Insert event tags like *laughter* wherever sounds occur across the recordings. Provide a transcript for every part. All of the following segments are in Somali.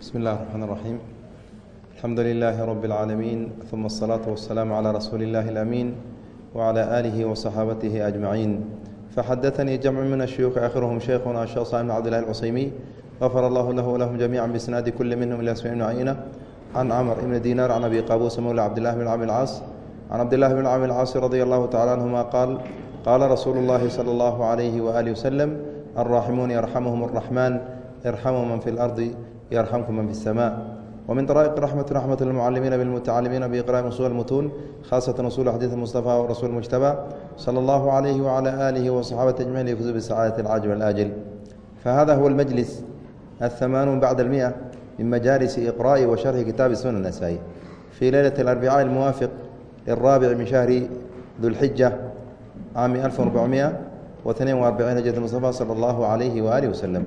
بسم الله الرحمن الرحيم الحمد لله رب العالمين ثم الصلاة والسلام على رسول الله الأمين وعلى آله وصحابته أجمعين فحدثني جمع من الشيوخ آخرهم شيخنا الشيخ صالح بن عبد الله العصيمي غفر الله له ولهم جميعا بإسناد كل منهم إلى سفيان بن عيينة عن عمر بن دينار عن أبي قابوس مولى عبد الله بن عامر العاص عن عبد الله بن عامر العاص رضي الله تعالى عنهما قال قال رسول الله صلى الله عليه وآله وسلم الراحمون يرحمهم الرحمن ارحموا من في الأرض يرحمكم من في السماء ومن طرائق رحمة رحمة المعلمين بالمتعلمين بإقراء أصول المتون خاصة أصول حديث المصطفى ورسول المجتبى صلى الله عليه وعلى آله وصحابة أجمعين يفوز بسعادة العاجل والآجل فهذا هو المجلس الثمانون بعد المئة من مجالس إقراء وشرح كتاب السنة النسائي في ليلة الأربعاء الموافق الرابع من شهر ذو الحجة عام 1442 هجرة المصطفى صلى الله عليه وآله وسلم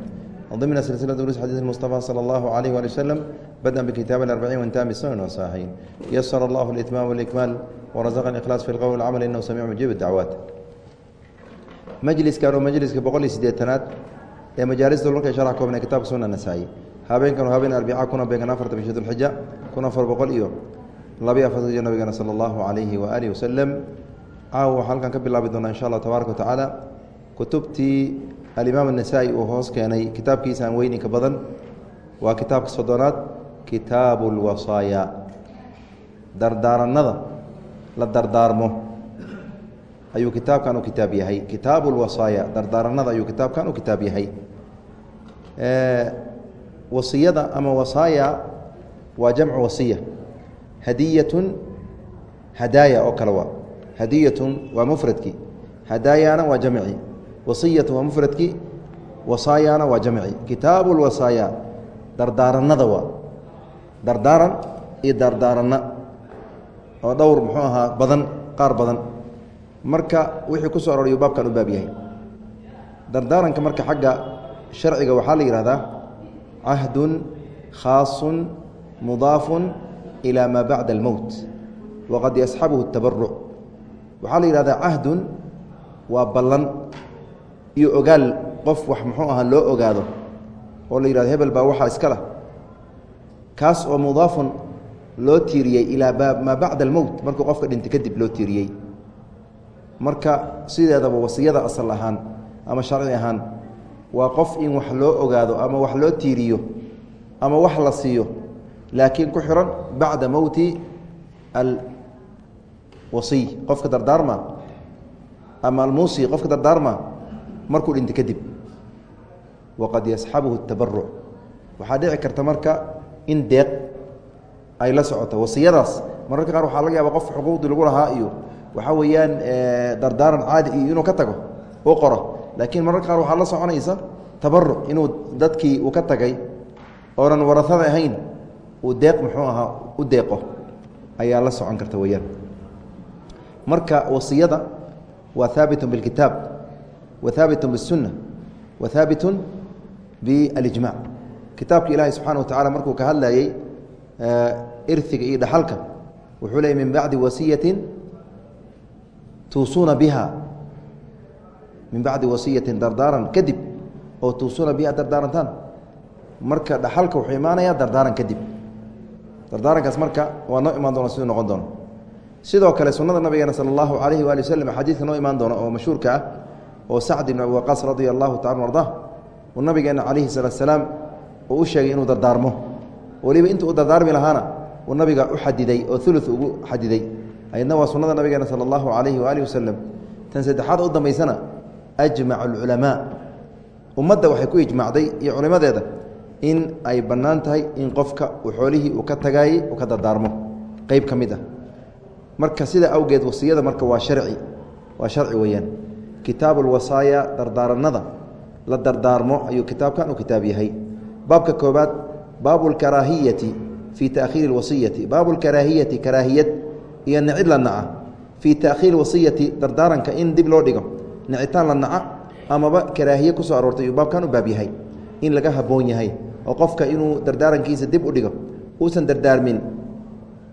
ضمن سلسلة دروس حديث المصطفى صلى الله عليه وآله وسلم بدأ بكتاب الأربعين وانتهى بالسنن والصحيحين يسر الله الإتمام والإكمال ورزقنا الإخلاص في القول والعمل إنه سميع مجيب الدعوات majliskan oo majliska boqol iyo siddeetanaad ee majaalista dhulka sharax koobna kitaabka sunna nasaa'i habeenkan oo habeen arbica kuna beegan afarta bisha dulxija kun afar boqol iyo labiyo afartan jir nabigeena sala allahu calayhi wa aalihi wasalam caawa waxaa halkan ka bilaabi doonaa insha allah tabaaraka wa tacaala kutubtii alimaam anasaa'i uu hoos keenay kitaabkiisa aan weyninka badan. Waa kitaabka soddonaad kitaabu lwasaaya dardaaranada la dardaarmo. Ayuu kitaabkan u kitaab yahay. Kitaabu lwasaaya dardaaranada ayuu kitaabkan u kitaab yahay. Wasiyada ama wasaaya waa jamcu wasiya. Hadiyatun hadaaya oo kale waa. Hadiyatun waa mufradkii. Hadaayana waa jamci wasiyatu waa mufradkii wasaayana waa jamci. Kitaabu lwasaaya dardaaranada waa. Dardaaran iyo dardaaranna oo dhowr muxuu ahaa badan qaar badan. Marka wixii ku so arorayuu baabkan u baab yahay. Dardaaranka marka xagga sharciga waxaa la yihahdaa cahdun khaasun mudaafun ilaa maa bacda almowt waqad yasxabuhu tabaruc waxaa la yihahdaa cahdun waa ballan iyo ogaal qof wax muxuu ahaa loo ogaado oo la yihahdo hebel baa waxaa iska lah. Kaas oo mudaafun loo tiiriyey ilaa maa bacda almowt markuu qofka dhintay kadib loo tiiriyey. Marka sideedaba wasiyada asal ahaan ama sharci ahaan waa qof in wax loo ogaado ama wax loo tiiriyo ama wax la siiyo laakiin ku xiran bacda mowti alwasiy qofka dardaarma ama almuusi qofka dardaarma markuu dhintay kadib waqad yasxabuhu tabaruc waxaa dhici karta marka in deeq ay la socoto wasiyadaas. Mararka qaar waxaa laga yaaba qof xuquuqdii lagu lahaa iyo waxaa weeyaan dardaaran caadi iyo inuu ka tago u qoro. Laakiin mararka qaar waxaa la soconaysa tabaruc inuu dadkii uu ka tagay oonan warahada ahayn uu deeq muxuu ahaa u deeqo ayaa la socon karta weyaan marka wasiyada waa haabitun bilkitaab wa haabitun bisunna wa haabitun bialijmac kitaabka ilaahay subxana wa tacala markuu ka hadlayey irhiga iyo dhaxalka wuxuu leeyay min bacdi wasiyatin tuusuuna biha min bacdi wasiyatin dardaaran kadib oo tuusuuna biha dardaarantaan marka dhaxalka wuxuu imaanayaa dardaaran kadib dardaarankaas marka waa noo imaan doona siduu noqon doono sidoo kale sunnada nabigeena sala allahu calayhi waali waslem xadiidka noo imaan doona oo mashhuurka ah oo sacd ibn abi waqaas radia allahu tacala arda uu nabigeena calayhi salaatu salaam uu u sheegay inuu dardaarmo. Weliba inta uu dardaarmi lahaana uu nabiga u xadiday oo ulu ugu xadiday. Ayadna waa sunnada nabigeena sala allahu calayhi waaalih wasalam tan saddexaad u dambaysana ajmacu alculamaa ummadda waxay ku ijmaacday iyo culimadeeda in ay bannaan tahay in qofka uu xoolihii uu ka tagaayey uu ka dardaarmo. Qeyb ka mid ah. Marka sida awgeed wasiyada marka waa sharci. Waa sharci weeyaan kitaabu lwasaaya dardaaranada la dardaarmo ayuu kitaabkan u kitaab yahay. Baabka koobaad baabu lkaraahiyati fii taakhiiri lwasiyati baabu lkaraahiyati karaahiyad iyo nicid la naca. Fii taakhiiri wasiyati dardaaranka in dib loo dhigo. Nicitaan la naca amaba karaahiye ku soo aroortay ayuu baabkan u baab yahay. In laga habboon yahay oo qofka inuu dardaarankiisa dib u dhigo uusan dardaarmin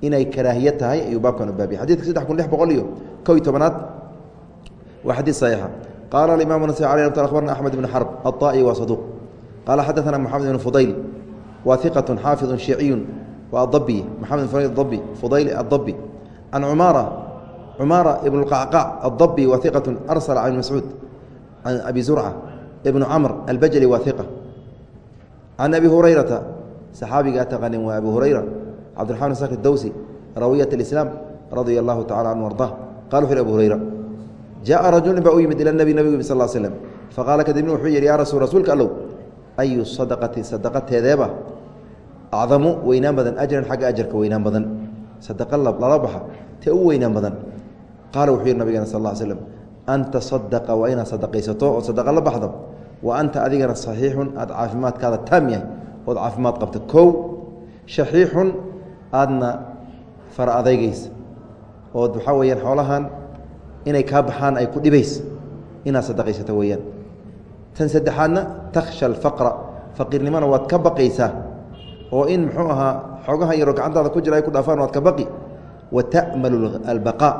inay karaahiye tahay ayuu baabkan u baab yahay. Saddex kun lix boqol iyo kow iyo tobanaad waa xadiid saxiixa qaala alimaam nasai alي mt abarna axmed bn xarb aلطa'i waa saduuq qaala xadaثana moxamed ibn fudayl waa iqaة xaafiظ shiiciyu waa adabi maxamed fr adabi fudayl adabi can cumaara cumaara ibn اqacqac adabi waa iqaة arsla can mascuud can abi zurca ibn camr albajli waa iqa can abi hurayrata saxaabigaa taqanin waa abu hurayra cabdiraxman sakr dowsi rawiyat اislaam radia allahu tacala anhu arda qala wuxu abu hurayra jaءa rajulin baa u yimid ila nebi nabig sal slm faqaala kadibna wuxuu yihi yaa rasul rasuulka allow ayu sadaqati sadaqateedeeba acdamu weynaan badan ajran xagga ajarka weynaan badan sadaqa lala baxa tee u weynaan badan qaala wuxuu yihi nabigana sal slm an tasadaqa waa inaad sadaqaysato oo sadaqa la baxdo wa anta adigana saxiixun aad caafimaadkaada taam yahay ood caafimaad qabta kow shaxiixun aadna fara adeygeysa ood waxaa weyaan xoolahan inay kaa baxaan ay ku dhibaysa inaad sadaqaysato weeyaan. Tan saddexaadna takhsha alfaqra. Faqiirnimona waad ka baqaysaa. Oo in muxuu ahaa xoogaha yaroo gacantaada ku jira ay ku dhaafaan waad ka baqi. Wa ta'malu albaqaa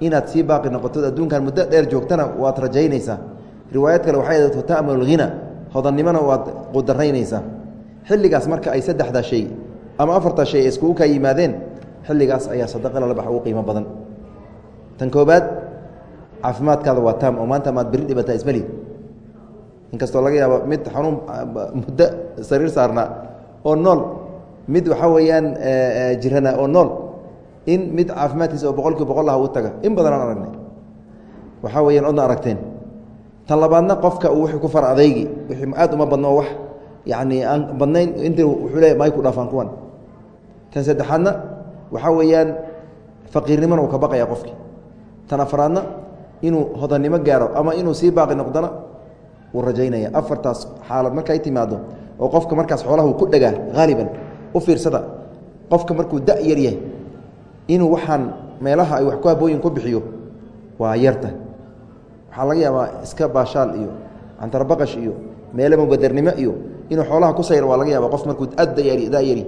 inaad sii baaqi noqotood adduunkan muddo dheer joogtana waad rajaynaysaa. Riwaayad kale waxay ahayd wata'malu alghina. Hodannimona waad qudaraynaysaa xilligaas marka ay saddexdaa shay ama afartaa shay ay iskugu kaa yimaadeen xilligaas ayaa sadaqa lala ugu qiimo badan. Tan koobaad caafimaadkaada waa taam oo maanta maad beri dhibataa ismali inkastoo laga yaabo mid xanuun muddo sariir saarnaa oo nool mid waxaa weeyaan jirana oo nool in mid caafimaadkiisa oo boqol kii boqol ah u taga. In badan aan aragnay. Waxaa weyaan odna aragteen. Tan labaadna qofka uu wuxuu ku far adaygi wixii aad uma badno wax yacni aan badnayn intii wuxuu leeya may ku dhaafaan kuwan. Tan saddexaadna waxaa weeyaan faqiirnimona uu ka baqaya qofkii tan afraadna inuu hodannimo gaaro ama inuu sii baaqi noqdona uu rajaynaya. Afartaas xaalad markay timaado oo qofka markaas xoolaha uu ku dhagaa haaliban u fiirsada qofka markuu da yar yahay inuu waxaan meelaha ay wax ku habooyin ku bixiyo waa yarta. Waxaa laga yaabaa iska baashaal iyo cantarbaqash iyo meele mubadernimo iyo inuu xoolaha ku sayro waa laga yaaba qof markuu aad dayari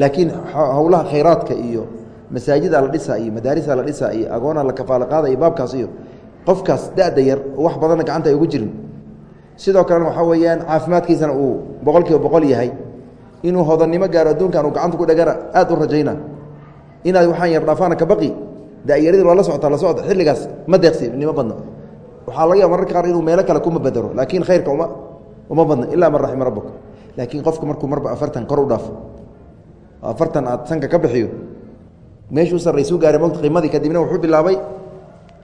laakiin howlaha khayraadka iyo masaajida la dhisaa iyo madaarisa la dhisaa iyo agoona la kafaalo qaada baabkaas iyo qofkaas da'da yar wax badanna gacanta ay ugu jirin. Sidoo kalena waxaa weeyaan caafimaadkiisana uu boqol boqol yahay inuu hodannimo gaaro adduunkan uu gacanta ku dhagana aad u rajayna. Inaad waxaan yar dhaafaana ka baqi da'yaradii waa la socota la socda xilligaas ma deeqsinimo badno waxaa laga yaba mararka qaar inuu meelo kale kuma bedero laakiin khayrka uma uma badno ilaa man raxima rabbuk. Laakiin qofka markuu marba afartan kor u dhaafo afartan aad sanka ka bixiyo meeshuu sarraysuu gaaray mowt qiimadii kadibna wuxuu bilaabay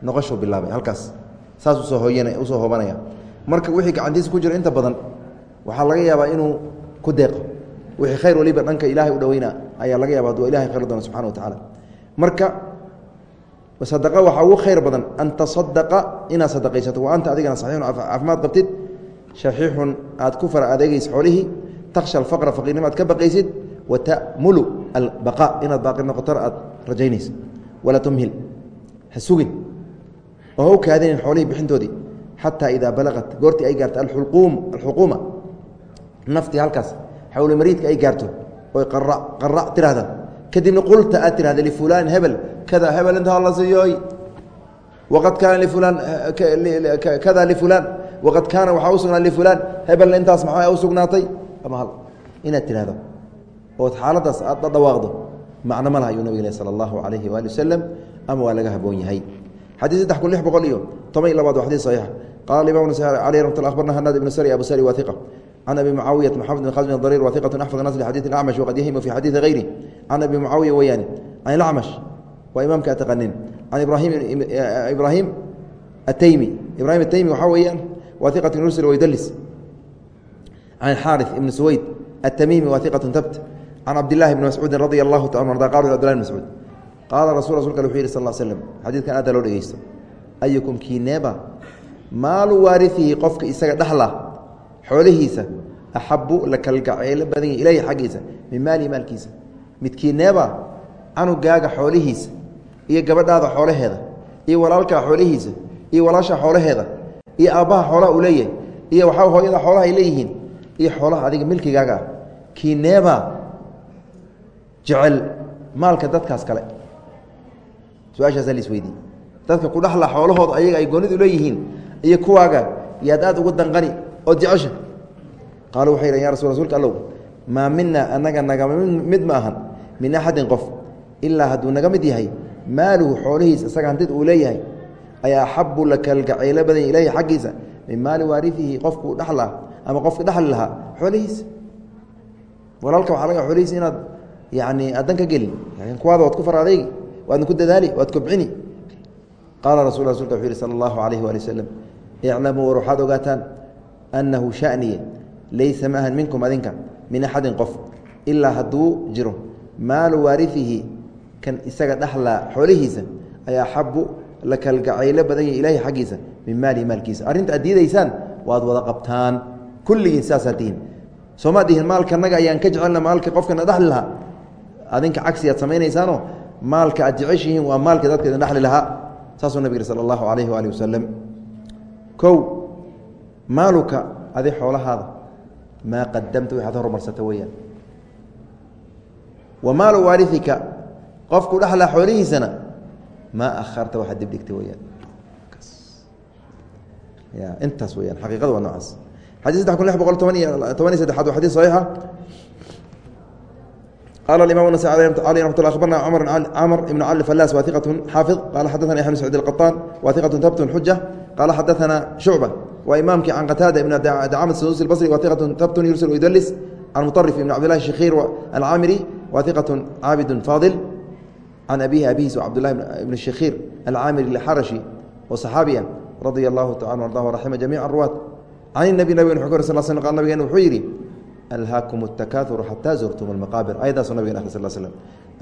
noqoshuu bilaabay halkaas. Saas u soo hooyana u soo hoobanaya. Marka wixii gacantiisa ku jiro inta badan waxaa laga yaabaa inuu ku deeqo wixii khayr waliba dhanka ilaahay u dhaweyna ayaa laga yaaba haduu ilahay khayr doona subxana wa tacaala marka sadaqa waxaa ugu khayr badan an tasadaqa inaad sadaqaysato. Wa anta adigana saxiixun caafimaad qabtid shaxiixun aad ku fara adeegaysa xoolihii takhsha alfaqra faqiirnimo aad ka baqaysid wa ta'mulu albaqa. Inaad baaqi noqotona aad rajaynaysa walaa tumhil. Ha sugin. Oo ha u kaadinin xoolihii bixintoodii. Xataa idaa balaqat goortii ay gaarto alxuquuma. Naftii halkaas xawlemariidka ay gaarto. Oy qarac tiraahda kadibna qulta aad tirahda lifulaan hebel. Kada hebel intaa la siiyooy waqad kaana lifulaan kada lifulaan waqad kaana waxaa u sugnaa lifulaan hebelna intaas maxaa u sugnaatay? Ama hal inaad tirahdo ood xaaladaas aad dhawaaqdo macno ma ayuu nabig sala allahu calayhi waali wasalam ama waa laga haboon yahay. Xadii saddex kun lix boqol iyo toban iyo labaad waa xadii saxiixa qala imam ramat lla abarna hanaad ibn sari abu sari wa iqa can abi mucaawiyata maxamed bin khazm darir wa iqatu axfad nas lxadii acmash waqad yahimu fi xadiidi hayri can abi mucaawiya weyaani can ilacmash waa imaamka ataqanin. Can ibrahim ibrahim ataymi ibrahim ataymi waxaa weeyaan wa iqatu yursil waydalis can xaari ibni suweyd atamimi wa iqatu tabt can cabdilahi bni mascuudin radia allahu ta abdillah bn mascuud qaala rasul rasulka wuxu yidhi sal slm xadiidkan aada loo dhegeysto ayukum kiineeba maalu waariihi qofka isaga dhexla xoolihiisa axabu la kalgaceylo badan yahi ilayhi xaggiisa min maalihi maalkiisa midkiineeba canugaaga xoolihiisa iyo gabadhaada xoolaheeda iyo walaalkaa xoolihiisa iyo walaasha xoolaheeda iyo aabbaha xoolaha uu leeyahay iyo waxaa hooyada xoolaha ay leeyihiin iyo xoolaha adiga milkigaaga ah kiineeba jecel maalka dadkaas kale. Su'aashaasaa la isweydiye dadka ku dhexla xoolahooda ayaga ay goonidu leeyihiin iyo kuwaaga yaad aad ugu danqani ood jecesha. Qaalu waxay yidhan ya rasul rsulka allow maa mina anaga nagama mid ma ahan min axadin qof ilaa hadduu naga mid yahay maaluhu xoolihiisa isaga hantid uu leeyahay ayaa axabu la kalgacaylo badan ileyhi xaggiisa min maali waariihi qofkuu dhexla ama qofka dhexli lahaa xoolihiisa walaalka waxa laga xoolihiisa inaad yani addan ka gelin kuwaada waad ku far adeygi waadna ku dadaali waad kobcini qaala rasul rasulka wuxuu yihi sala allahu alayhi waali wasalam iclamuu war waxaad ogaataan annahu shaniye laysa maahan minkum adinka min axadin qof ilaa hadduu jiro maalu waariihi kan isaga dhexlaa xoolihiisa ayaa axabu la kalgacaylo badan yahy ilaahi xaggiisa min maalihi maalkiisa arrinta aad diidaysaan waad wada qabtaan kulligiin saasaad tihiin soomaad dihin maalkanaga ayaan ka jecelna adinka cagsi aad samaynaysaanoo maalka aad jeceshihiin waa maalka dadka idin dhexli lahaa saasuu nabig sala allahu calayhi waali wasalam kow maaluka adi xoolahaada maa qadamta waxaad horumarsata weeyaan. Wa maalu waarifika qofku dhexlaa xoolihiisana maa akharta waxaad dibdhigta weyaan ya intaas weyaan xaqiiqada waa noocaas. Xadii saddex kun lix boqol toban iyo toban iyo saddexaad waa xadii saxiixa qala imam النasي alي رamat ل abarna cmr ibn cali falas wa iqaة xaafiظ qala xadaثna yaxya bn sacid الqaطaan wa iqaة tabtun xuja qala xadaثna shucba waa imaamkii can qataada ibn dacamd sanusi اbصri wa iqaة tabtun yursil yudlis can muطarif ibn cabdillahi shakhiir alcaamiri wa iqaة caabid faadil can abihi abihiis cabdulahi ibn shakhiir alcaamiri اxarashi oo صaxaabiya radia اllahu taala arda raxima jamic ruwaat can الnabi nabig wxu ka sal sl qa nabigeen wuxuu yidhi alhaakum اtakaauru xataa zurtum اlmaqaabir ayadaasu nabig a sal slm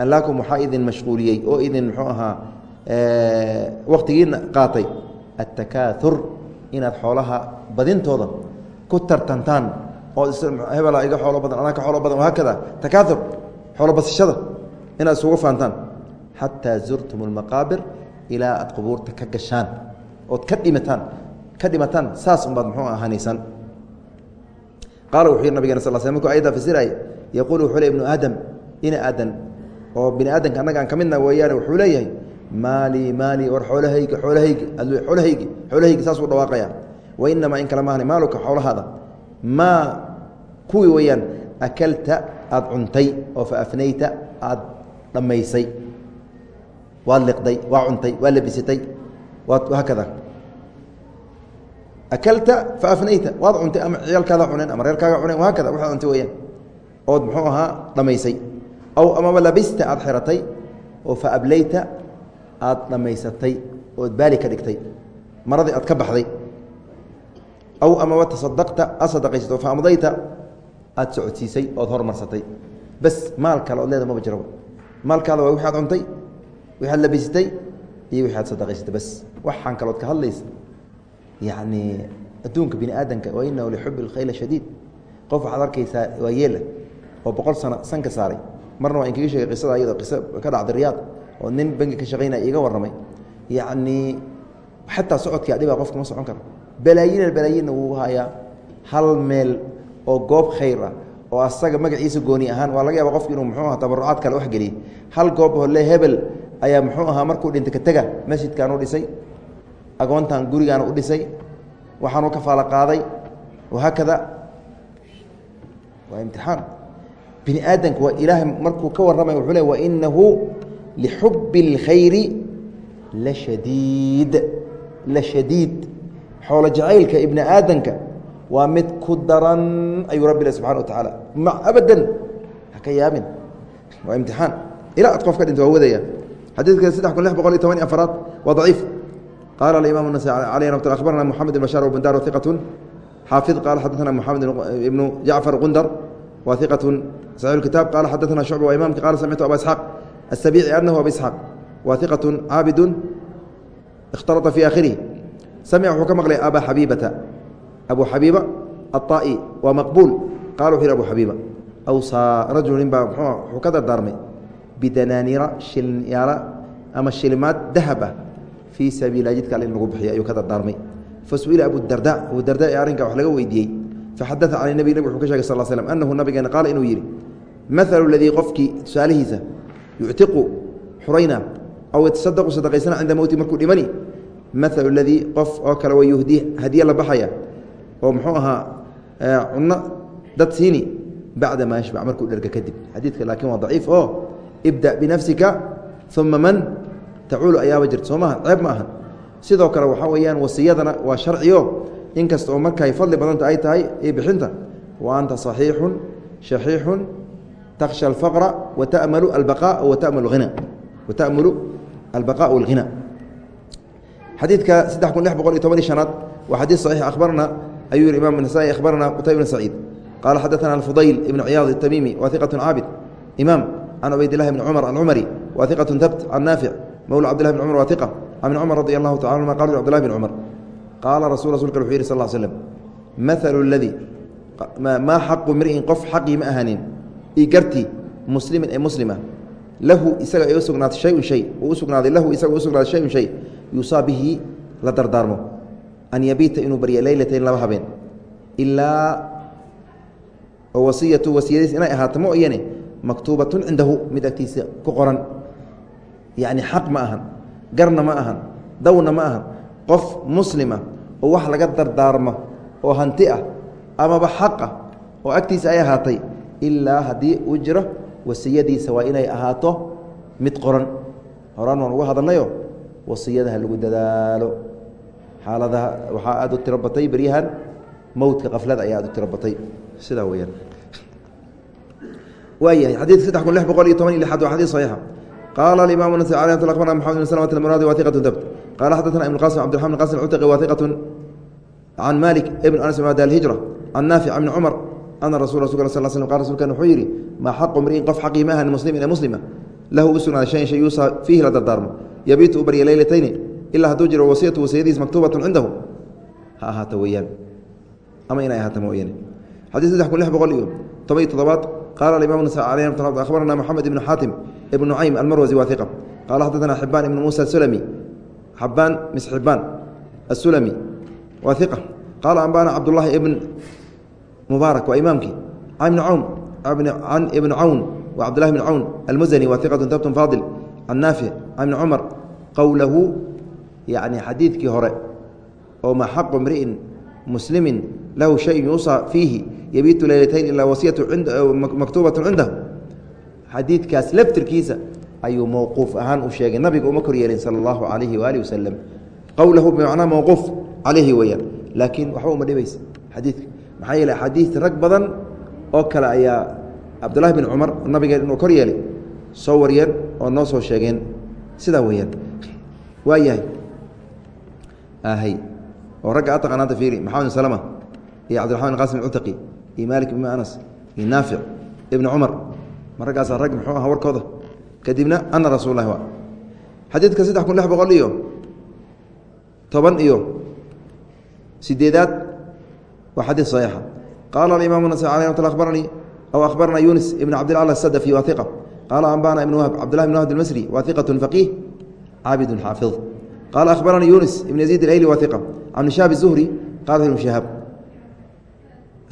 alhaakum waxaa idin mashquuliyey oo idin muxuu ahaa wakhtigiina qaatay atakaaur inaad xoolaha badintooda ku tartantaan oo hebela iga xoolo badan anaa ka xoolo badan haakada takaaur xoolo basashada inaad isugu faantaan xataa zurtum اlmaqaabir ilaa aad qubuurta ka gashaan ood ka dhimataan ka dhimataan saas unbaad muxuu ahanaysaan qaala wuxuu yidhi nabigena sal sl mrkuu ayadda fasiraya yaquulu wuxuu le ibnu aadam ina aadan oo bini aadamka annaga aan ka midna weeyaane wuxuu leeyahay maalii maalii war xoolahaygi xoolahaygi xoolahaygi saasuu dhawaaqaya wa inamaa in kale maahni maaluka xoolahaada maa kuwii weeyaan akalta aad cuntay oo fa afnayta aad dhammaysay waad liqday waa cuntay waa labisatay waad haakada akalta fa afnayta waad cuntay ama ciyaalkaada cuneen ama reerkaaga cuneen haakada waxaad cuntay weyaan ood muxuu ahaa dhammaysay aw amaba labista aad xiratay oo fa ablayta aad dhammaysatay ood baali ka dhigtay maradii aad ka baxday aw amaba tasadaqta aad sadaqaysato fa amdayta aad socodsiisay ood hormarsatay bas maal kale ood leeda maba jiro maalkaada waa wixi ad cuntay sadaqaysatay yacni adduunka bini aadamka wa inahu lixubi اlkhayla shadiid. Qof waxaad arkaysaa waa yeela oo boqol sano sanka saaray. Marna waa inkaga sheegay qisada iyadoo qiso ka dhacday riyaad oo nin bangi ka shaqaynaya iiga warramay. Yacnii xataa socodkii adhibaa qofka ma socon karo. Balaayiina balaayiinna wuu hayaa hal meel oo goob khayr ah oo asaga magaciisa gooni ahaan waa laga yaaba qofki inuu muxuu aha tabarucaad kale wax geliyey hal goob hole hebel ayaa muxuu ahaa markuu dhinta ka tega masjidkaan u dhisay agoontan gurigaana u dhisay waxaanu ka faala qaaday wahaakada waa imtixaan. Bini aadamka waa ilaahay markuu ka warramay wuxuu le wainahu lixubi اlkhayri lashadiid la shadiid. Xoolo jacaylka ibni aadamka waa mid ku daran ayuu rabbi leh subxana wa tacaala abadan haka yaabin waa imtixaan. Ilaa ad qof ka dhinta waa wadaya. Xadiidka saddex kun lix boqol iyo toban iyo afaraad waa daciif qala aimam النasي alيه mat abarna mxamed بn bashar bndar iqaة xaafiظ qala xadaثna mxamed ibnu jacfar gundar wa iqaة saxix اkitab qala xadaثna shucba wa imamki qala samictu aba isxaaq الsabici anahu aba isxaaq wa iqaة caabidu اkhtalطa fi akhirihi samic wuxuu ka maqlay aba xabibata abu xabiiba aلطa'i waa maqbuul qala wuxu yhi abu xabiiba awsaa rajulu nin baa wuxuu ka dardaarmay bidanaaniira shilyaala ama shilimaad dahab ah fii sabiila jidka alle in lagu bixiyo ayuu ka dardaarmay. Fasu'ila abudarda abudarda ee arrinka wax laga weydiiyey faxadaa can nebi nabig wuxuu ka shegay sal slm annahu nabigeena qaala inuu yidhi maalu ladii qofkii tusaalihiisa yuctiqu xurayna aw yatasadaqu sadaqaysana cinda mowti markuu dhimani maalu ladii qof oo kale wa yuhdii hadiye la baxaya oo muxuu ahaa cunno dad siini bacda maa yashbac markuu dherga kadib xadiidka laakiin waa daciif oo ibda binafsika uma man tacuulu ayaaba jirta soo maaha ceeb ma ahan sidoo kale waxaa weeyaan wasiyadana waa sharciyo inkasta oo markay fadli badanta ay tahay iyo bixinta wa anta صaxiixun shaxiixun takhsha alfaqra watamalu albaqaa watamalu hina watamulu albaqaa walghina xadiidka saddex kun lix boqol iyo toban iyo shanaad waa xadiid saxiix akhbarna ayuu yihi imam nasaai akhbarana qutayb bn saciid qaala xadaثana alfudayl ibn ciyaad الtamimi wa iqaة caabid imaam can cubaydillahi bni cumar alcumari wa iqaة tabt can naafic mowla cabdillahi bn cumar wa iqa can ibn cumar radi allahu taala anuma qala cbdillahi bn cumar qaala rasul rasulka wuxuu yihi sal l slm maalu اladii maa xaqu mri'in qof xaqii ma ahanin i gartii muslimin ee muslima lahu isaga ay u sugnaatay shayun shay uu u sugnaaday lahu isaga u sugnaaday shayun shay yuusaa bihi la dardaarmo. An yabiita inuu barya leylatayn laba habeen. Ilaa wasiyatu wasiyadiis inay ahaato mooyane yacni xaq ma ahan garna ma ahan dawna ma ahan qof muslima oo wax laga dardaarmo oo hanti ah amaba xaq ah oo agtiisa ay ahaatay ilaa haddii uu jiro wasiyadiisa waa inay ahaato mid qoran. Horaan waan uga hadalnayo wasiyadaha lagu dadaalo. Xaaladaha waxaa aad u tiro batay beryahan mowdka kaflada ayaa aad u tiro batay. Sidaa weyaan waayahay xadiidka saddex kun lix boqol iyo toban iyo lixaad waa xadiid saxiixa qaala alimaamu nasai alي mt abarna maxamed bn slmt almuraadi wahiqatu dabt qaala xadaثna ibn qasim cbdiraحman qasim cutaqi wahiqatu can malik ibn anas bn alhijra can naafic bni cumar ana rasul rasul sal sl qal rsulkan wuxuu yidhi maa xaqu mri'in qof xaqii ma ahan muslimin ee muslima lahu u sugnaaday shayan shay yuusaa fiihi la dardaarmo yabiitu u barya leylatayni ilaa hadduu jiro wasiyatu wasiyadiis maktuubatun cindahu ha ahaato weyaan ama inay ahaato mooyane xadii saddex kun lix boqol iyo toban iyo toddobaad aleyh mat akhbarana moxamed ibnu xaatim ibnu nucaym almarwasi waa iqa qaala xadaثana xibaan ibnu muusa asulami xabaan mis xibaan asulami waa iqa qaala ambana cabdullaahi ibn mubaarak waa imaamkii cawn can ibni cawn wa cabdillahi bn cawn almusani waa iqatu tabtun faadil can naafic can ibni cumar qowlahu yacni xadiidkii hore oo ma xaqu mri'in muslimin lahu shayun yuusaa fiihi yabiitu leylatayn ilaa wasiyatu maktuubatu cindah. Xadiidkaas laftirkiisa ayuu mowquuf ahaan u sheegay nabiga uma kor yeelin sala allahu calayhi waaalih wasalam qowlahu bimacnaa mowquuf calayhi weeyaan laakiin waxba uma dhibaysa xadiidka. Maxaa yeele axaadiista rag badan oo kale ayaa cabdullahi bin cumar nabigeen inuu kor yeelay soo wariyeen oo noo soo sheegeen. Sidaa weeyaan waa yahay ahay oo ragga a taqanaanta fiiri maxamed bin salama iyo cabdiraxman qasim cutaqi iyo maalik ibn anas iyo naafic ibni cumar ma raggaasaa rag muxuu aha warkooda? Kadibna ana rasuul waa xadiidka saddex kun lix boqol iyo toban iyo sideedaad waa xadiid saxiixa. Qaala alimaamu nasai alay mat abaranii aw akhbarana yunis ibn cabdilala asadafi waa iqa qaala ambana ibn wahb cabdillahi bn wahb almasri waa iqatun faqiih caabidun xaafid qaala akhbaranii yunis ibn yaziid alayli waa iqa can shaab الzuhri qala ibn shahaab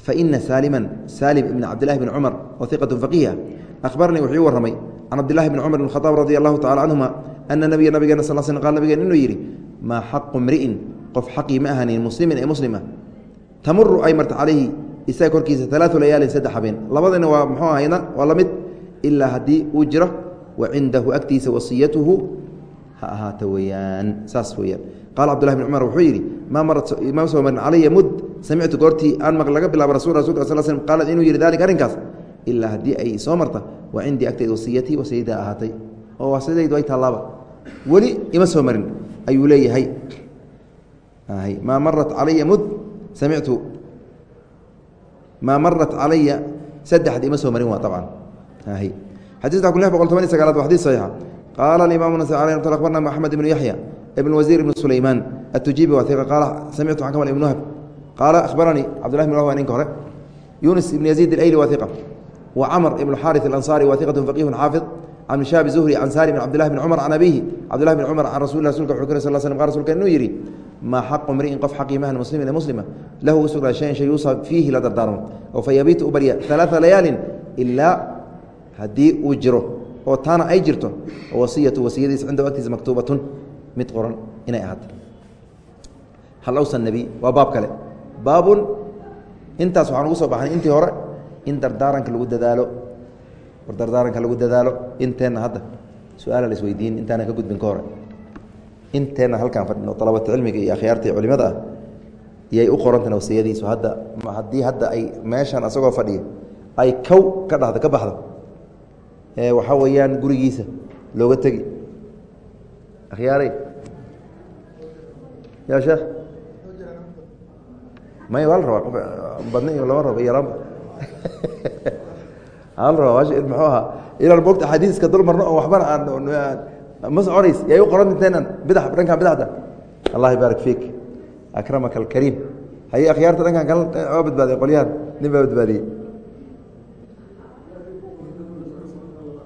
faina saaliman saalim ibn cabdillahi bn cumar oo iqatu faqiiha akhbaranii wuxuu ii warramay can cabdillahi bn cumar bn khadaab radi allahu tacala canhuma ana nabiya nabigeena sal sl qal nabigeen inuu yidhi maa xaqu mri'in qof xaqii ma ahanin muslimin ee muslima tamuru ay marta calayhi isaga korkiisa alaau layaalin saddex habeen labadina waa muxuu ahayna waa la mid ilaa haddii uu jiro wa ha ahaato weyaan saas weyaan qaala cbdullahi bn cumar wuxuu yidhi maa marat ma soo marin calaya mud. Samictu goortii aan maq laga bilaabo rasul rasulka sal slm qaala inuu yidhi dalika arrinkaas? Ilaa haddii ay soo marta wa cindii agtayda wasiyatii wasiyada ahaatay. Oo wasidaydu ay tallaaba weli ima soo marin ayuu leeyahay. Maa marat calaya mud. Samictu maa marat calaya saddexda ima soo marin waa abcan xadii saddex kun lix boqol toban iyo sagaalaad waa xadii saxiixa nasai alay mt abarna maxamed ibnu yaxya ibn wasiir ibn sulaymaan atujibi waa iqa qaala samictu can kamal ibn wahb qaala akhbaranii cabdullahi bn wahb ninka hore yunis ibn yaziid alayli waa iqa wa camr ibn xaariث alanصari waa iqatu faqihun xaafid can shaabi zuhri can salim bn cabdillahi bn cumar can abihi cabdillahi bn cumar can rasul rasulka wuxuu kare sal slm qal rsulka inuu yidhi maa xaqu mri'in qof xaqii mahan muslimin ee muslima lahu u sugnaa shayan shay yuusa fiihi la dardaarmo oo fa yabiitu u barya alaaa layaalin ilaa haddii uu jiro oo taana ay jirto wasiyatu wasiyadiis cindahu agtiisa maktuubatun mid qoran inay ahaato. Hal awsa nebi waa baab kale. Baabun intaas waxaan ugu soo baxnay intii hore in dardaaranka lagu dadaalo war dardaaranka lagu dadaalo inteenna hadda su'aala la isweydiin intaana ka gudbin ka hore. Inteenna halkaan fadhino dalabata cilmiga iyo akhyaarta iyo culimada ah yay u qorantan wasiyadiisu hadda haddii hadda ay meeshan asagoo fadhiya ay kow ka dhahdo ka baxdo waxaa weeyaan gurigiisa looga tegi. Akhyaaray ya sheekh? May waa rabaa qof badni iyo lama rabo lama aa la rabaa muxuu ahaa inaan mogta xadiiska dul marno oo waxbana aan ma soconays yay u qoran inteenan bidax dhankan bidaxda. Allah yabaarak fiik. Akramaka alkariim haye akhyaarta dhankan kal waa badbaadiye qolyahan nin baa badbaadiyey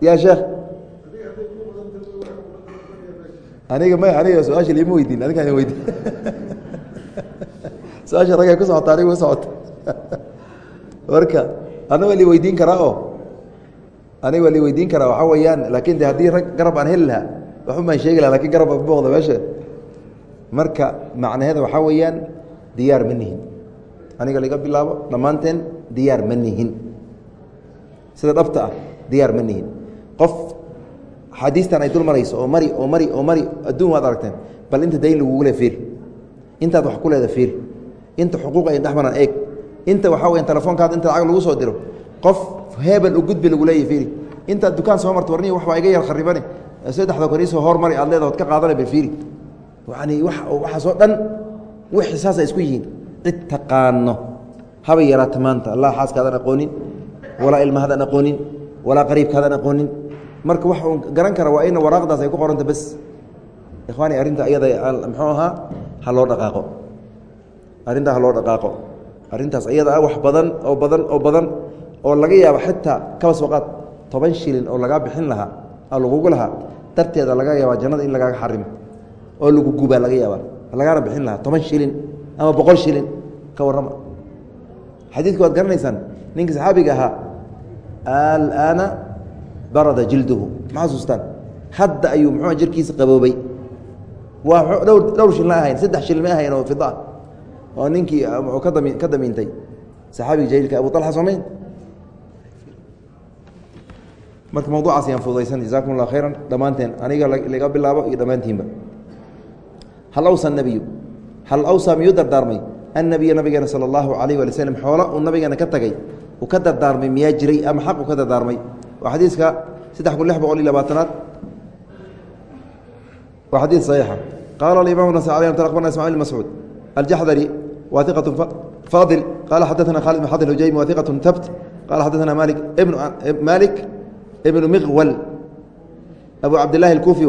ya sheekh aniga may aniga su'aasha lima weydiin adigaan weydiin. *laughs* Su'aasha ragay ku socota aniga u socota marka *laughs* ana waa li weydiin karaa oo? Aniga waa li weydiin karaa waxaa weeyaan laakin de haddii rag garab aan heli lahaa baan sheegi laha laakiin garab booqda meesha. Marka macnaheeda waxaa weeyaan diyaar ma nihin. Aniga laga bilaabo dhammaanteen diyaar ma nihin. Sida dhabta ah diyaar ma nihin qof xadiistan ay dul marayso oo mari oo mari oo mari adduun waad aragteen bal inta dayn lagugule fiiri. Intaad wax ku leeda fiiri. Inta xuquuq ay dhexmaran eeg. Inta waxaa weya telefoonkaada inta lacag lagu soo diro. Qof hebel u gudbi lagu leeyahy fiiri. Intaad dukaan soo marto warnihi waxbaa iga yar kharibane saddexda kaniisoo hormari aad leeda ka qaadana bal fiiri. Yani waxaasoo dhan wixii saasa isku yihiin. Cid taqaano. Haba yaraata maanta allah xaaskaadan aqoonin walaa ilmahadaan aqoonin walaa qariibkaadaan aqoonin marka wax uun garan kara waa in waraaqdaas ay ku qoranta bes. Ikhwaani arrinta iyada muxuu ahaa? Ha loo dhaqaaqo. Arrintaa ha loo dhaqaaqo. Arrintaas iyada ah wax badan oo badan oo badan oo laga yaabo xitaa kabas waqaad toban shilin oo lagaa bixin lahaa oo lagugu lahaa darteeda laga yaabaa jannada in lagaaga xarimo oo lagu gubaa laga yaabaa. Lagaana bixin lahaa toban shilin ama boqol shilin ka warrama. Xadiidku waad garanaysaan ninka saxaabiga ahaa alaana barada jilduhu ma xasuustaan hadda ayuu muxuu jirkiisa qaboobay. Waa dhowr shil ma ahayn saddex shil ahayn oo fida. Oo ninkii muxuu ka dami ka damiintay saxaabiga jaliilka abu talxa soomayn. Marka mawduucaas ayaan fududaysan jazakum allah khayran. Dhammaanteen aniga laga bilaabo iyo dhammaantiinba. Hal awsa nabiyu? Hal awsaa miyuu dardaarmay? Annabiya nabigeena sala allahu alayh wali slm xoola uu nabigeena ka tagay uu ka dardaarmay miyaa jiray ama xaq uu ka dardaarmay waa xadiiska saddex kun lix boqol iyo labaatanaad waa xadiid saxiixa qaala alimam nas alي aqbarna ismail mascuud aljaxdari wa iqaة faadil qala xadaثna khalid bn xad hujaymi wa iqaة tabt qala xadaثna malik malik ibnu miqwal abu cabdilahi اkufi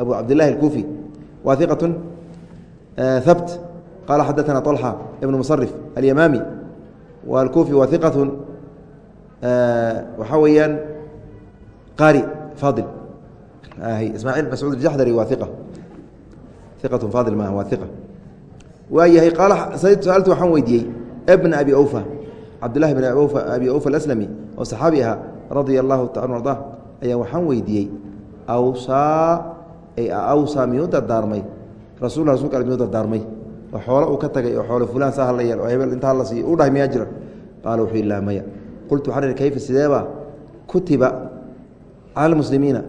abu cabdilahi اlkufi wa iqaة habt qala xadaثna طلxa ibn musرif alyamaami wاlkufi wa iqaة waxaa weeyaan qaari faadil ismaaciil mascuud aljaxdari waa iqa iqatu faadil maaha waa iqa waa yahay qaala saaltu waxaan weydiiyey bna abi awfa cabdullahi bn abi awfa alaslami oo saxaabi ahaa radia allahu taala arda ayaa waxaan weydiiyey awsaa ay awsaa miyuu dardaarmay rasul rasulka al miyuu dardaarmay oo xoolo uu ka tagay oo xoolo fulaan saa hala yeel oo hebel intaa la siiyo u dhahay miyaa jira qaala wuxuu ilaa maya qultu waxaan ihi kayfa sideeba? Kutiba cala lmuslimiina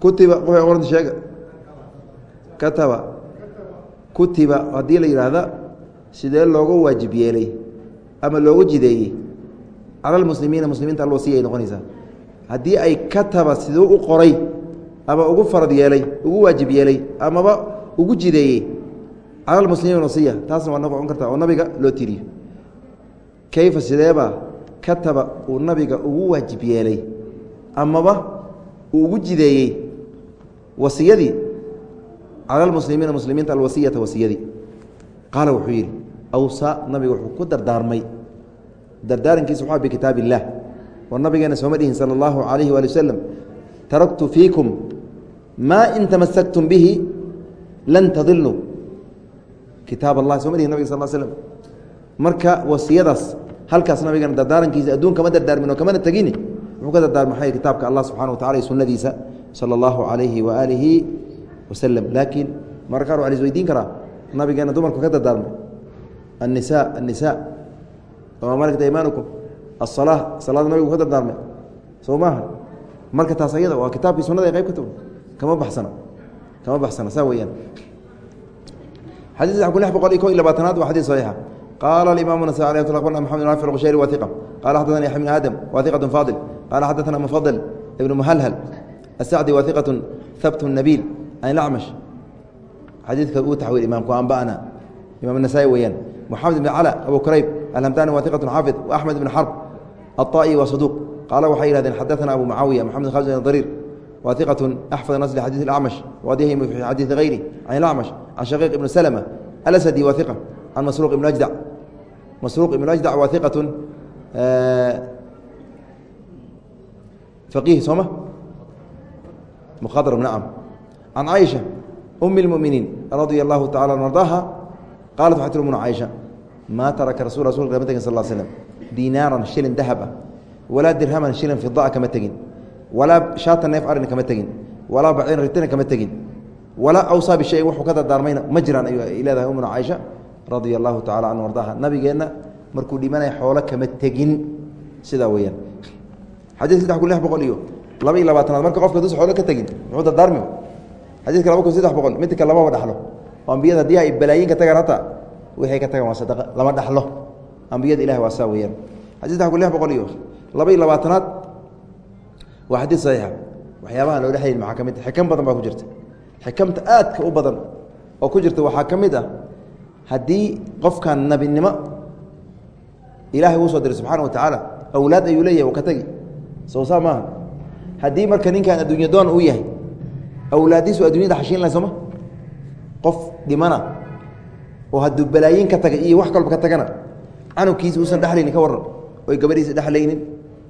kutiba qofay qoranta sheega. Kataba. Kutiba haddii la yidhaahda sidee looga waajib yeelay ama loogu jideeyey? Cala muslimiinta alwasiya ay noqonaysaa haddii ay kataba siduu u qoray ama ugu farad yeelay ugu waajib yeelay amaba ugu jideeyey cala lmuslimiin wasiya taasna waa noqon karta oo nabiga loo tiriyo. Kayfa sideeba kataba uu nabiga ugu waajib yeelay amaba uu ugu jideeyey wasiyadii? Cala lmuslimiina muslimiinta alwasiyata wasiyadii. Qaala wuxuu yidhi awsa nabiga wuxuu ku dardaarmay. Dardaarankiisa waxaa bikitaab illaah oo nabigeena sooma dhihin sala allahu calayhi waali wasalam taraktu fiikum maa in tamasaktum bihi lan tadiluu kitaab allah sooma dhihin nabig sal slm marka wasiyadaas halkaas nabigana dardaarankiisa adduun kama dardaarmin oo kamana tegini wuxuu ka dardaarma maxay kitaabka allah subxana wa tacala iyo sunnadiisa sala allahu calayhi waaalihi wasalam laakiin marka qaar waa la isweydiin karaa nabigeena dumarku ka dardaarmay annisaa annisaa wamaa malakta imaanukum asalaa salaada nabigu ka dardaarmay soo maaha marka taas ayada waa kitaabkii sunada ay qayb ka tago kama baxsana kama baxsana saa weeyaan xadيث saddex kun lix boqol iyo ko iyo labaatanaad waa xadيث صaxiixa qaala الimaam النasائي عليه رحمة الله محمد بن رافع الqshيري wa ثiqة qala xadثna يحيى بن aadم wa ثiqة فاضل qala xadثna mفضل بن مhلhل السعدي wa ثiqة habt النبيل an الأcmش xadiidka uu taxwiil imaamku anba'na imam النasائي weeyaan محamed بن clى abu krayb alhamdani wa ثiqة xaafiظ وأحmed بن xرب الطائي wa صدوq qaala waxay yihahdeen xadثna abu معaawiية محamed khالد بن ضرير wa ثiqة أxفظ nas لxadيث الأcmش وadyhim في xadiiثi غayri can الأcmش can shaqiiq ibn سلمة الأسدي wa ثiqة can masruuq ibn أجدع masruuq ibn أجدع wa ثiqaة فقيه sooma mkhadرم نعم can caiشha أم المؤمiنiin radي الlahu taعalى an arضاha qaalat waxay tir mna caiشha maa taraka rasu rasulka kama tegin sal slm dinaaran shilin dahab ah walaa dirhaman shilin fidaa kama tegin walaa shaata neef arina kama tegin. Walaa baciin ritina kama tegin. Walaa awsaa bishayin wuxuu ka dardaarmayna. Ma jiraan ayuu ay leedahay umuna caaisha radia allahu tacala canhu ardaaha nabigeenna markuu dhimanaya xoolo kama tegin. Sidaa weyaan xadid saddex kun lix boqol iyo laba iyo labaatanaad marka qofka dus xoolo ka tegin muxuu dardaarmi xadiidka laba kun saddex boqol midka lamaba dhaxlo. Oo ambiyada haddii ay balaayiin ka tagaan hata wixay ka tagaan waa sadaqa lama dhaxlo. Ambiyada ilahi waa saa weyaan xadid saddex kun lix boqol iyo laba iyo labaatanaad waa xadiid saxiixa waxyaabaha loo dhexayn maxaa ka mid xikam badan baa ku jirta. Xikamta aadka u badan oo ku jirta waxaa ka mid ah haddii qofkan nabinimo ilaahay uu soo diray subxaana wa tacaala awlaad ayuu leeyahay uu ka tegi soo saa maaha. Haddii marka ninkan adduunya doon uu yahay awlaadiisu addunyada xashiin lahay sooma? Qof dhimana oo hadduu balaayiin ka taga iyo wax kalba ka tagana canugkiisa uusan dhexlaynin ka warran oy gabadhiisa dhexlaynin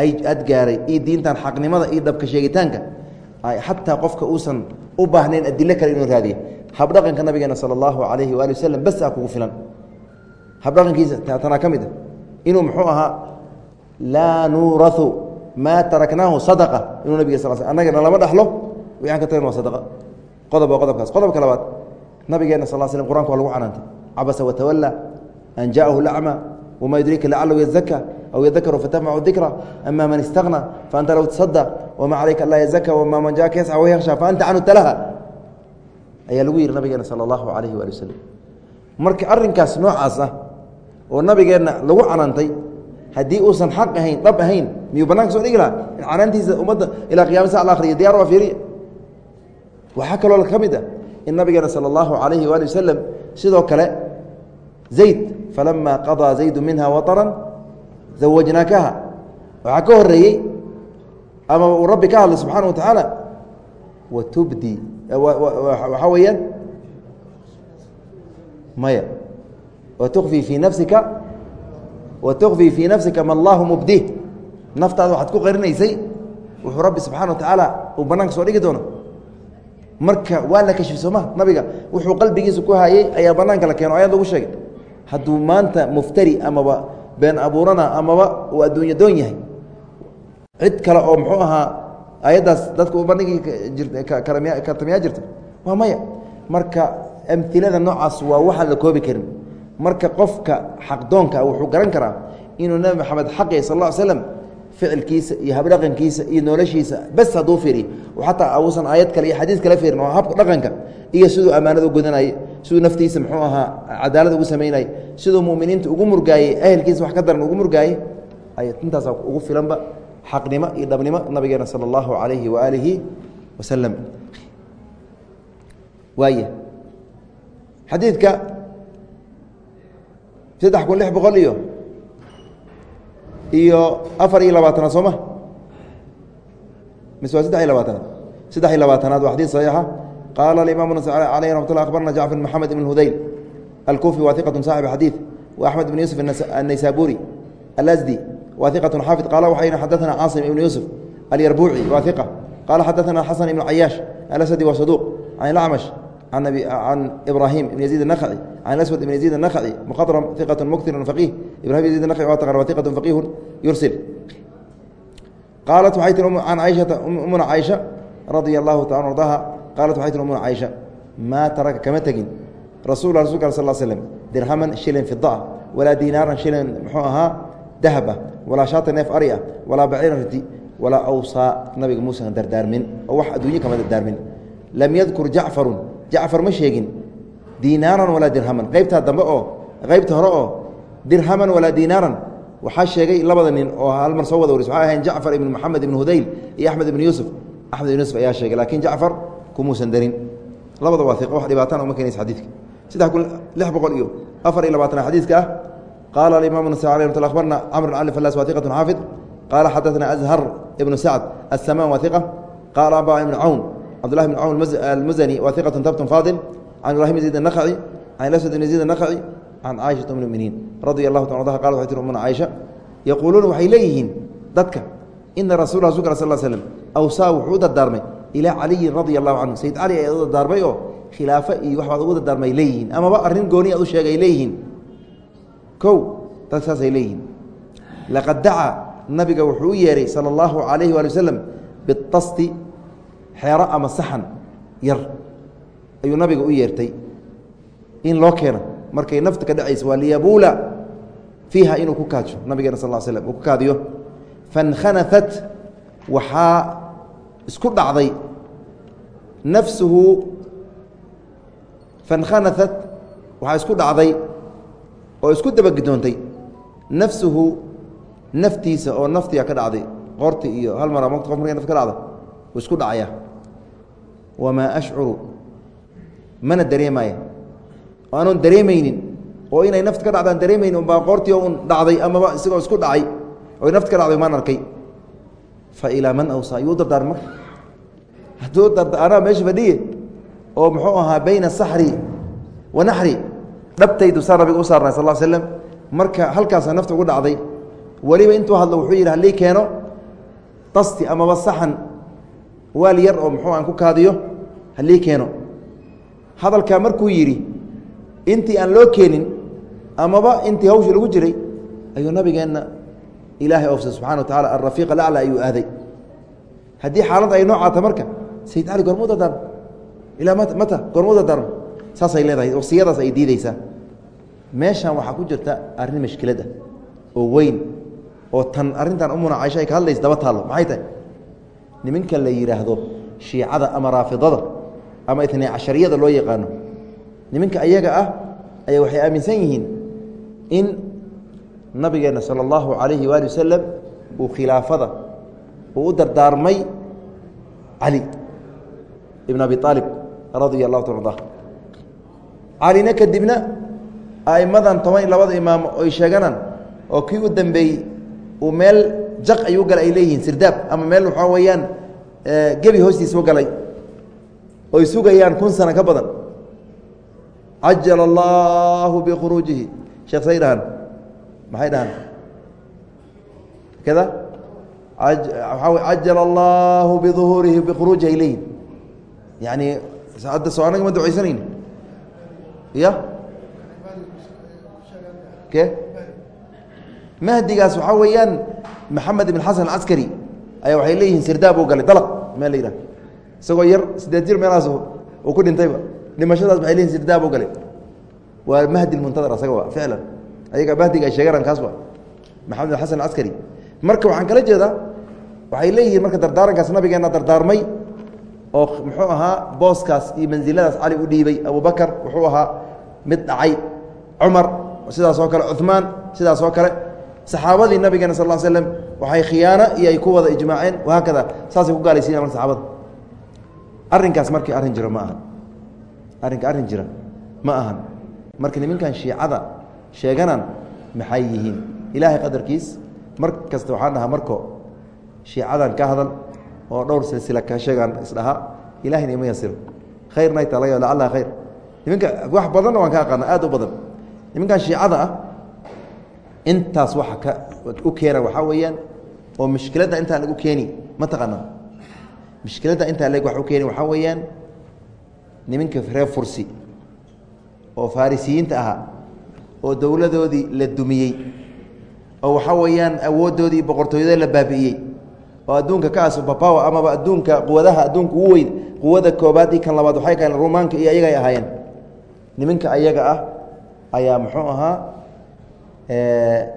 ay ad gaaray iyo diintan xaqnimada iyo dhabka sheegitaanka xataa qofka uusan u baahnayn adilo kale inuu raadiye habdhaqanka nabigeena sala allahu calayhi waali waslem bas a kugu filan. Habdhaqankiisa tanaa ka mid a. Inuu muxuu ahaa laa nuurau maa taraknaahu sadaqa. Inuu nabig sal annagana lama dhaxlo. Wixaan ka tagin waa sadaqa. Qodob waa qodobkaas. Qodobka labaad nabigeena sal slm quranka waa lagu canaantay. Cabasa watawala an jaءahu lacma wma yudriika lacalahu yazaka aw ydakru fatnfacu dikra ama man istaqna faanta low tasadq wama calayka alaa yazaka wama man jaaka yasca wayakhsha faanta canhu talaha ayaa lagu yihi nabigeena sala allahu alayhi waali wasalam marka arrinkaas noocaas ah oo nabigeenna lagu canantay haddii uusan xaq ahayn dhab ahayn miyuu bananka soo dhigi laha canaantiisa ummadda ilaa qiyama sa la akhriyo diyar waa fiiriya waxaa kaloo ka mid ah in nabigeena sala allahu alayhi waali wasalam sidoo kale zayd falama qadaa zaydu minha waطaran zawajnaakaha. Waxaa ka horeeyey ama uu rabbi ka hadlay subxaana wa tacaala watubdi waxaa weeyaan maya. Watukfii fii nafsika watukfii fii nafsika ma allahu mubdih. Naftaada waxaad ku qarinaysay wuxuu rabbi subxana wa tacaala uu banaanka soo dhigi doono. Marka waa la kashfi sooma nabiga wuxuu qalbigiisa ku hayey ayaa banaanka la keeno ayad lagu sheegay. Hadduu maanta muftari amaba been abuurana amaba uu adduunya doon yahay. Cid kale oo muxuu ahaa ayaddaas dadka u bandhigi kartamiyaa jirta waa maya. Marka amilada noocaas waa waxaan la koobi karin. Marka qofka xaqdoonka wuxuu garan karaa inuu nebi maxamed xaqi sal ll slam ficilkiisa iyo habdhaqankiisa iyo noloshiisa bes hadduu fiiriyo. Xataa uusan aayad kale iyo xadiis kale fiirin oo habka dhaqanka iyo siduu ammaanada gudanayay siduu naftiisa muxuu ahaa cadaalad ugu samaynayay siduu muminiinta ugu murgaayey ehelkiisa wax ka daran ugu murgaayey ay intaasa ugu filanba xaqnimo iyo dhabnimo nabigeena sala allahu calayhi waaalihi wasalam waaya xadiidka saddex kun lix boqol iyo iyo afar iyo labaatanaad sooma mise waa saddex iyo labaatanaad. Saddex iyo labaatanaad waa xadiid saxiixa qala imam aleyh amat la abarna jacfar mxamed ibn hudayl alkufi wa iqat saaxib xadiid wa axmed ibn yusuf annaysaburi alsdi wa iqat xaafid qala waxa yidhi xadaana caasim ibn yuusuf alyarbuuci wa iqa qala xadaana xasan ibn cayaash alasadi wa saduuq can acmash can ibrahim ibn yaziid anakci can aswad ibn yaziid anakci muqadram iqatu muktiru faqih ibrahim yaziid naqci waa taqan wa iqatu faqihun yursil qaalat waxay tiri can caaishata ummuna caaisha radia allahu taala ardaaha qaalat waxay tii umuna caaisha maa taraka kama tegin rasul rasulka sal slm dirhaman shilin fidaa walaa diinaaran shilin muxuu ahaa dahab ah walaa shaata neef ari ah walaa baciiran riti walaa awsaa nabiga muusan dardaarmin oo wax adduunye kama dardaarmin lam yadkur jacfarun jacfar ma sheegin diinaaran walaa dirhaman qeybtaa dambe oo qeybta hore oo dirhaman walaa diinaaran waxaa sheegay labada nin oo hal soo wada waris waxay ahayn jacfar ibn moxamed ibn hudayl iyo axmed ibn yuusuf axmed ibn yuusuf ayaa sheegay laakiin jacfar kumuusan darin labada waa wa dhibaatana uma keenaysa xadiidka. Saddex kun lix boqol iyo afar iyo labaatana xadiidka ah qaala alimaam nasaai ala abarna camr cali falas waaiqatun xaafid qaala xadaثna azhar ibnu sacd asamaan waaiqa qaala aba ibnu cawn cabdullahi bn cawn almuzani waaiqatun tabtun faadil can ibrahim zayd anaqaci can aswad ibn zayd anaqaci can caaishat um radia allahu ta adaha qala waxay tir umuna caaisha yaquuluuna waxay leeyihiin dadka ina rasul rasulka sal slm awsaa wuxuu dardaarmay ilaa caliyin radia allahu canhu sayid cali ayaa u dardaarmay oo khilaafo iyo waxbaad ugu dardaarmay leeyihiin. Amaba arrin gooni aad u sheegay leeyihiin. Kow dad saasay leeyihiin. Laqad dacaa nabiga wuxuu u yeehay sala allahu calayhi waali wasalam bitasti xeero ama saxan yar. Ayuu nabiga u yeertay. In loo keeno. Markay nafta ka dhacaysa waa liyabuula fiiha inuu ku kaajo nabigeena sal slm uu ku kaadiyo. Faاnkhanafat waxaa isku dhacday. Nafsuhu faاnkhanafat waxaa isku dhacday oo isku dabagidoontay nafsuhu naftiisa oo naftiga ka dhacday qorti iyo hal mara mota qof markay nafta ka dhacda uu isku dhacaya. Wamaa ashcuru mana dareemaya. Oo anoon dareemaynin oo inay nafta ka dhacdaan dareemaynin unbaa qoortii un dhacday amaba isagoo isku dhacay oy nafta ka dhacday maan arkay fa ilaa man awsaa yuu dardaarm marka hadduu anaa meesha fadhiye oo muxuu ahaa bayna saxri wa naxri dhabtaydu saa nabiga u saarnay sal slam marka halkaasa nafta ugu dhacday weliba intuu hadlo wuxuu yidhi halii keeno dasti amaba saxan waal yar oo muxuu aan ku kaadiyo halii keeno. Hadalkaa markuu yidhi intii aan loo keenin amaba intii hawshii lagu jiray ayuu nabigeenna ilaahay oofsay subxana wa tacala alrafiiq alaclى ayuu aaday. Haddii xaaladda ay noocaata marka sayid cali goormuu dardaarmo ilaa mat mata goormuu dardaarmo saasay leedahay wasiyadaas ay diideysaa meeshan waxaa ku jirta arrin mashkilad ah oo weyn oo tan arrintan umuna caisha ay ka hadlaysa daba taallo. Maxay tahay? Niminka la yidhaahdo shiicada ama raafidada ama itnay cashariyada loo yaqaano niminka ayaga ah ayaa waxay aaminsan yihiin in nabigeena sala allahu calayhi waali wasalam uu khilaafada uu u dardaarmay cali ibn abi aalib radia allahu ta arda calina kadibna a'immadan toban iyo labada imaam oy sheeganaan oo kii u dambeeyey uu meel jaq ayuu galay ay leeyihiin sirdaab ama meel waxaa weeyaan gebi hoostiisa u galay oy sugayaan kun sano ka badan. Cajal allahu bikhuruujihi sheekh say dhahaan maxay dhahaan kada waxaa wey cajal allahu biuhuurihi bikhuruujihi ay leeyihiin yani hadda soo anaga ma ducaysanayni ya ke mahdigaas waxaa weeyaan maxamed ibn xasan acaskari ayaa waxay leeyihiin sirdaab u galay dalq meel la yidhaha isagoo yar sideed jir meelahaas uu ku dhintayba dhimashadaas waxay leeyihiin sirdaab u galay waa mahdi muntadar asaga ficlan ayaga mahdiga ay sheeganaan kaas waa maxamed xasan acaskari marka waxaan kala jeedaa waxay leeyihiin marka dardaarankaas nabigeena dardaarmay oo muxuu ahaa booskaas iyo mansiladaas cali u dhiibay abubakar wuxuu ahaa mid dhacay cumar sidaas oo kale cuثmaan sidaas oo kale. Saxaabadii nabigeena sal slm waxay khiyaano iyo ay ku wada ijmaaceen wahaakada saasay ku gaalaysiiyan marka saxaabada arrinkaas markii arrin jiro ma ahan. Arrinka arrin jira ma ahan. Marka niminkan shiicada sheeganaan maxay yihiin? Ilaahay qadarkiis mar kasta waxaan dhahaa marko shiicadan ka hadal oo dhowr silsila ka sheegaan isdhahaa ilahayna ima yasiro khayrna ay taa laga lacalaha khayr. Nimanka wax badanna waan ka aqaana aad u badan. Nimankan shiicada ah intaas waxa ka u keena waxaa weeyaan oo mushkiladda intaa lagu keeni ma taqaana mushkiladda intaa leg wax u keeni waxaa weeyaan nimanka reer fursi oo farisiyiinta ahaa oo dowladoodii la dumiyey oo waxaa weeyaan awooddoodii boqortooyada la baabi'iyey oo adduunka ka asubapower amaba adduunka quwadaha adduunka ugu weyn quwada koobaad iyo kan labaad waxay kaen rumaanka iyo ayagay ahaayeen. Nimanka ayaga ah ayaa muxuu ahaa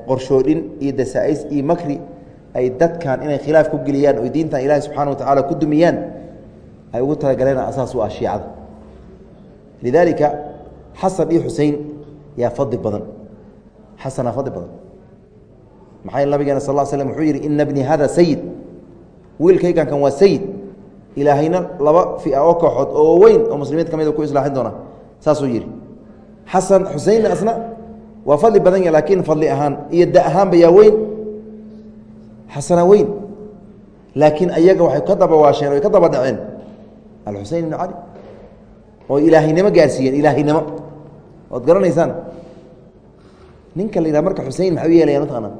qorshoodhin iyo dasaa-is iyo makri ay dadkan inay khilaaf ku geliyaan oo diintan ilaahi subxana wa tacaala ku dumiyaan ay ugu talagaleen asaas u ah shiicada. Lidaalika xasan iyo xusein yaa fadli badan. Xasanaa fadli badan. Maxaa nabigeena sal slm wuxuu yidhi ina bni hada sayid wiilkaygan waa sayid ilaahayna laba fia oo kooxood oo weyn oo muslimiinta ka mid ku islaaxin doona saasuu yidhi. Xasan xuseinna asna waa fadli badan ya laakiin fadli ahaan iyo da ahaanba yaa weyn. Xasana weyn. Laakiin ayaga waxay ka daba oy ka daba dhaceen alxusein ibn cali oo ilaahaynimo gaarsiiyeen ilaahaynimo ood garanaysaan? Ninka la yidhaha marka xusein maxay u mataqaana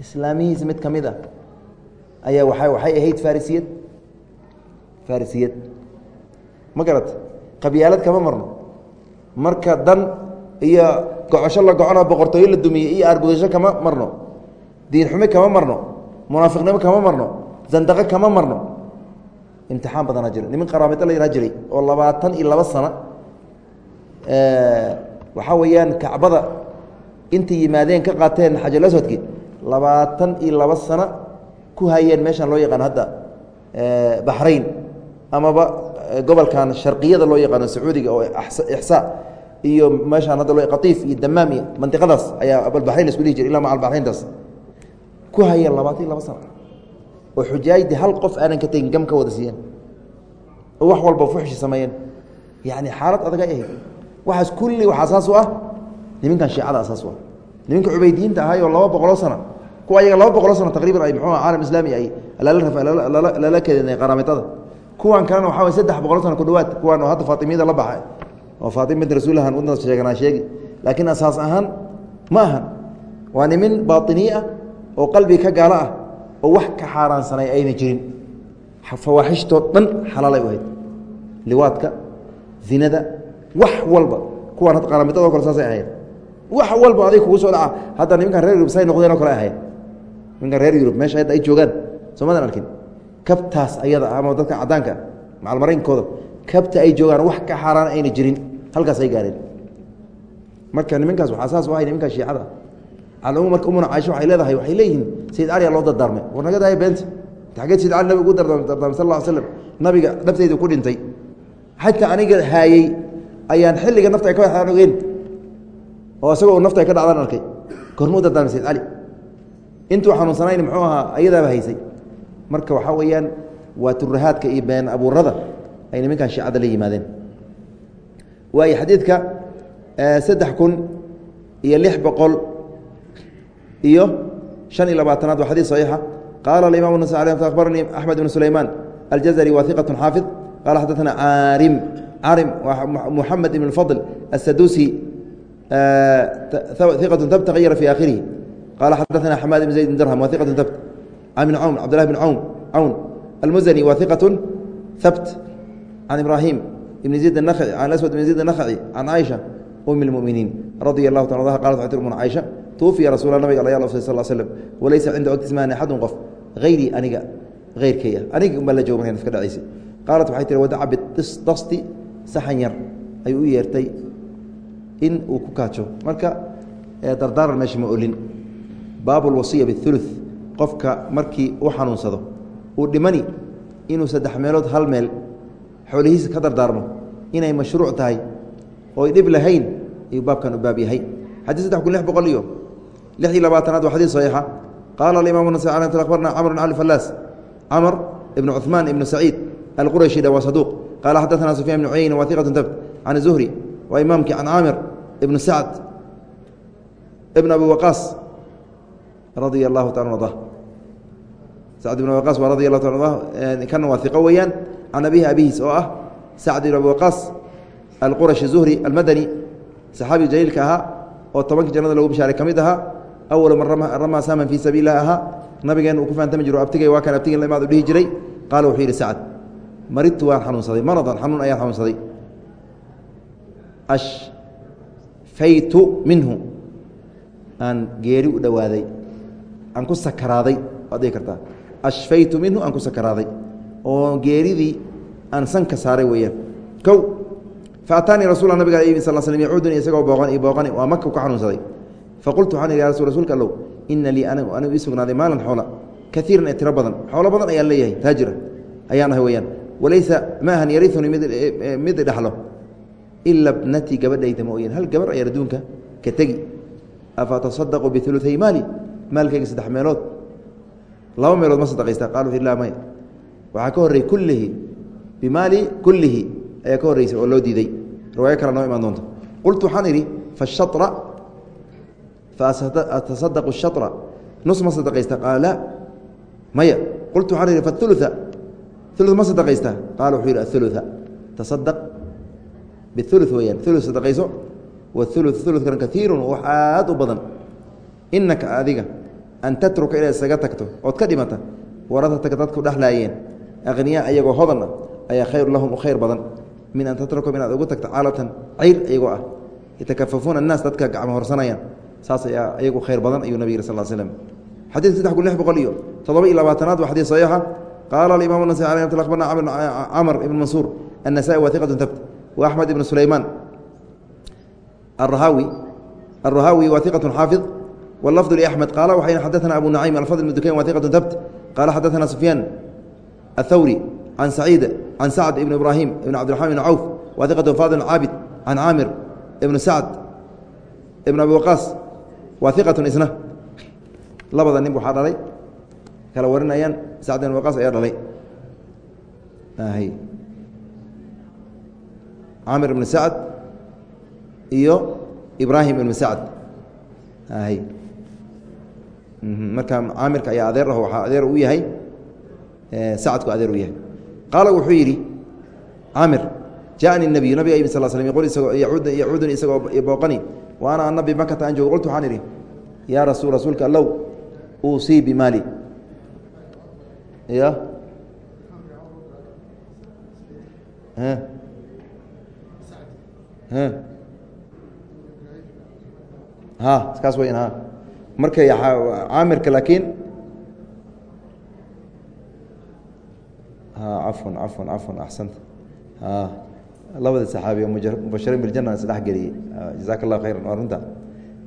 islaamihiisa mid ka mid a ayaa waa waxay ahayd farisiyad. Farisiyad. Ma garat qabyaalad kama marno. Marka dan iyo gocosho la gocono boqortooyo la dumiyey iyo aargudasho kama marno. Diin xumi kama marno. Munaafiqnimo kama marno. Zandaqo kama marno. Imtixaan badanaa jira. Niman qaraamito la yidhaha jiray oo labaatan iyo laba sano waxaa weeyaan kacbada intay yimaadeen ka qaateen xajalaswadki labaatan iyo laba sano ku hayeen meeshaan loo yaqaano hadda baxrayn amaba gobolkan sharqiyada loo yaqaano sacuudiga oo ixsaa iyo meeshaan hadda loo qatiif iyo damaam iyo mantiqadaas ayaa abalbaxrayn isku dhihi jira illa maca albaxrayntaas ku hayeen labaatan iyo laba sano oo xujaajdi hal qof aanan ka tegin gam ka wada siiyeen oo wax walba fuxshi sameeyeen. Yacni xaalad adagay ahayd waxaas kulli wax asaas u ah nimankan shiicada asaas u ah. Nimanka cubaydiyiinta ahaayoo laba boqoloo sano kuwa ayaga laba boqoloo sano taqriban ay muxuu caalam islaami ay lala keedinay qaraamitada kuwan kalena waxa way saddex boqoloo sano ku dhawaad kuwan oo hadda faatimiyada la baxay oo faatima rasuulahan udna sheeganaa sheegi. Laakiin asaas ahaan ma ahan. Waa nimin baatiniye ah oo qalbiga ka gaalo ah oo wax ka xaaraansanay ayna jirin. Fawaaxishtoo dhan xalaalay u ahayd. Liwaadka zinada wax walba kuwaan hadda qaraamidado kale saasay ahayd wax walba aday kugu soo dhaca hadda nimankan reer yurub say noqdeen oo kale ahayd nimankan reer yurub meesha hadda ay joogaan. Soomadan arkin. Kabtaas ayada ama dadka caddaanka macalmaraynkooda kabta ay joogaan wax ka xaaraan ayna jirin. Halkaas ay gaareen marka nimankaas waxaa saas u ahay shiicada. Calum marka umuna caisho waxay leedahay waxay leeyihiin sayid cali aa loo dardaarmay. War naga daaya beenta. Tageed sayid cali nabiga ugu dardaarmay sal lla ly slam nabiga nafteyda ku dhintay. Xataa aniga haayey ayaan xilliga nafta ay ka waxaan ogeyn oo isagoo nafta ay ka dhacdaan arkay kormuu dardaarmay sayid cali intuu xanuunsanayn muxuu ahaa ayadaaba haysay marka waxaa weeyaan waa turahaadka iyo been abuurada ay nimankan shiicada la yimaadeen waayo xadiidka saddex kun iyo lix boqol iyo شhan iyo labaatanaad waa xadيث صaحيixa qala الimaم النس أخbarnii أحmed بن سulayman الجزري wa ثiqة xاaفظ qala xadثna arim arim muxamed ibn fadl asadusi uh, iqatu tabtayara fii aakhirihi qaala xadaana xamaad ibn zayd bn dirham wa iqatu tabt an ibn cawn cabdillahi bn cawn cawn almuzani wa iqatu habt can ibraahim ibn zayd anakci can aswad ibn zayd anakhaci can caaisha um اlmuminiin radia اlahu ta a qalat waxay umuna caaisha tuufiya rasuula nabiga alayal sl sl slm walaysa cinda codtismaan axadun qof hayrii aniga hayrkaya aniga umbaa la joogmanay nafka dhaciisi qaalat waxay tihi wadaca bidasti saxan yar ayuu u yeertay in uu ku kaajo. Marka dardaaran meesha ma olin. Baabu lwasiya biulu qofka markii uu xanuunsado uu dhimani inuu saddex meelood hal meel xoolihiisa ka dardaarmo inay mashruuc tahay ooy dhib lahayn ayuu baabkan u baab yahay. Xadii saddex kun lix boqol iyo lix iyo labaatanaad waa xadii saxiixa. Qaala alimaam nas abarna camr bn cali fallaas camr ibn cuثmaan ibnu saciid alqurayshi waa saduuq qaala xadaثna sufyan bn cuyeyna wa iqat tabt can zuhri waa imaamkii can caamir ibn sacd ibn abi waqaas radia allahu taala arda sacd ibn abi waqaas waa radi allahu ta kana waa iqo weeyaan can abihi abihiis oo ah sacd ibn abi waqaas alqurashi zuhri almadani saxaabiga jaliilka ahaa oo tobankii jannada lagu bishaaray ka mid ahaa awalu man ramaa saaman fii sabiil lah ahaa nabigeen uu ku faantami jiro abtigay waa kan abtigen lamaad u dhihi jiray qaala wuxuu yidhi sacad maridtu waan xanuunsaday maradan xanuun ayaan xanuunsaday. Ashfaytu minhu. Aan geeri u dhowaaday aan ku sakaraaday waad dhihi kartaa. Ashfaytu minhu aan ku sakaraaday. Oo geeridii aan sanka saaray weeyaan. Kow fa ataanii rasul nabiga al sal slm yacuuduni isagoo booqan i booqani waa maka ka xanuunsaday. Faqultu waxaan ihi rasul rsulka allow ina lii anigu ii sugnaaday maalan xoola. Kaiiran ee tiro badan xoolo badan ayaan leeyahay taajira. Ayaan ahay weyaan walaysa ma ahan yariunii mid mid dhexlo ila bnatii gabadhayda mooyeen. Hal gabar ayaan adduunka ka tegi. Afa tasadaqu biuluay maali maalkayga saddex meelood. Laba meelood ma sadaqaysta. Qaalu ilaa maya. Waxaa ka horreeyey kullihi bimaali kullihi ayaa ka horreysay oo loo diiday. Riwaayo kale noo imaan doonto. Qultu waxaan idhi faashara faatasadaqu shara nus ma sadaqaysta? Qaala laa maya. Qultu waxaan idhi faulua ulu ma sadaqaysta? qaala wuxuu yidhi aulua tasadaq biulu weyaan ulu sadaqayso. Waulu ulukana kaiiru wax aad u badan. Inaka adiga an tatruka inaad isaga tagto ood ka dhimata waratataka dadku dhexlaayeen akhniyaa iyagoo hodan ah ayaa khayru lahum u khayr badan. Min an tatrakum inaad ugu tagto caalatan cayr iyagoo ah. Yatakafafuuna annaas dadka gacmo horsanayaan. Saas ayaa iyagu khayr badan ayuu nabig yiri sal slm xadiidka saddex kun lix boqol iyo toddoba iyo qaala alimaam nasai alay mt akhbarna camr ibn mansuur النسائي وثقة ثبت وأحمد بن سليمان الرهاوي الرهاوي وثقة حافظ واللفظ لأحمد قال وحين حدثنا أبو نعيم الفضل بن دكين وثيقة ثبت قال حدثنا سفيان الثوري عن سعيد عن سعد بن إبراهيم بن عبد الرحمن بن عوف وثيقة فاضل عابد عن عامر بن سعد بن أبي وقاص وثيقة إسنه لبض النبو حرري kala warinayaan sacd bin waqaas ayaa dhalay. Camir ibn sacd iyo ibraahim ibn sacd mhm, marka caamirka ayaa adeer ah waxaa adeer u yahay eh, sacadku adeer u yahay. Qaala wuxuu yidhi camir jaani nabiyu nabiga yimi sal slm yqul isagoo yacuuduni isagoo booqani wa ana anna bimakata aan joogo qultu waxaan idhi yaa rasul rasuulka allow uusii bimaali ya ha kaas weyn ha marka caamirka laakiin cafwan cafwan cafwan axsanta labada saxaabi mubashiriin biljana isdhex geliyey jazaaka allah khayran waa runta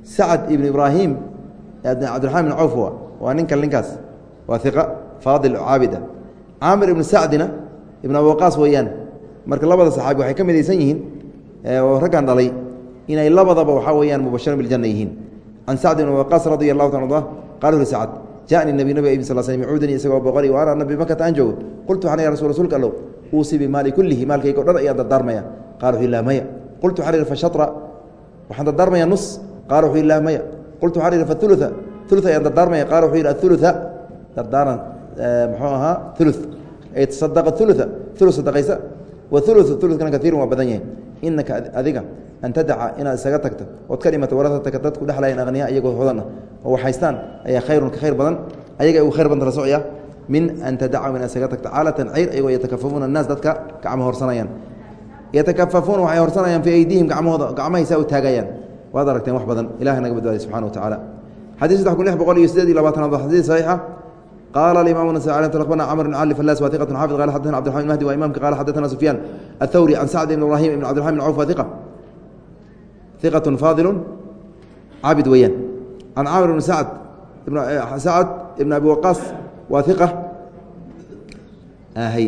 sacad ibn ibraahim cabdiraxman ibn cawf waa ninkan ninkaas waa iqa faadil caabida caamir ibn sacdina ibn abiwaqaas weeyaan. Marka labada saxaabi waxay ka midaysan yihiin oo raggan dhalay inay labadaba waxaa weyaan mubashirin biljana yihiin. Can sacd ibn waqaas radi allahu ta arda qala uri sacad jaءni nabi nabig abi sal slm yacuudanii isagoo boqori wa ana nabi makata aan joogo qultu waxaan ya rasul rsulka allow. Uusi bimaali kullihi maalkaygo dhan ayaan dardaarmaya qala wuxuu maya. Qultu waxaan ihi fashatra waxaan dardaarmaya nus. Qala wuxuu maya. Qultu waxaan ihi faulua ulu ayaan dardaarmaya qala wuxuu yidhi aulua muxuu ahaa ulu ay tasadaqa ulua ulu sadaqaysa waulu ulukana kaiirun waa badan yahay. Inaka adiga an tadaca inaad isaga tagto. Ood ka dhimato waratataka dadku dhexlayan aqniya iyagoo hodan ah oo waxhaystaan ayaa khayrun ka khayr badan. Ayaga ugu khayr badanta la socya. Min an tadaca inaad isaga tagto caalatan cayr iyagoo yatakafafuuna annaas dadka gacmo horsanayaan. Yatakafafuuna waxay horsanayaan fii aydiihim gacmahooda gacmahaysaa u taagayaan. Waad aragteen wax badan. Ilahay naga badbaadiy subxana wa tacaala xadii saddex kun lix boqol iyo sideed iyo labaatanaad waa saxiixa qala imam bna cmr bn cali flas wa iqat xafi qala xadana bd aman mahdi waa imamka qala xadana sufyan athawri can sacd ibn ibrahim ibn cbd raman bn cawf wa iqa iqat faadilu cabid weeyaan can camir bn sacd sacd ibn abi waqaas waa iqa hy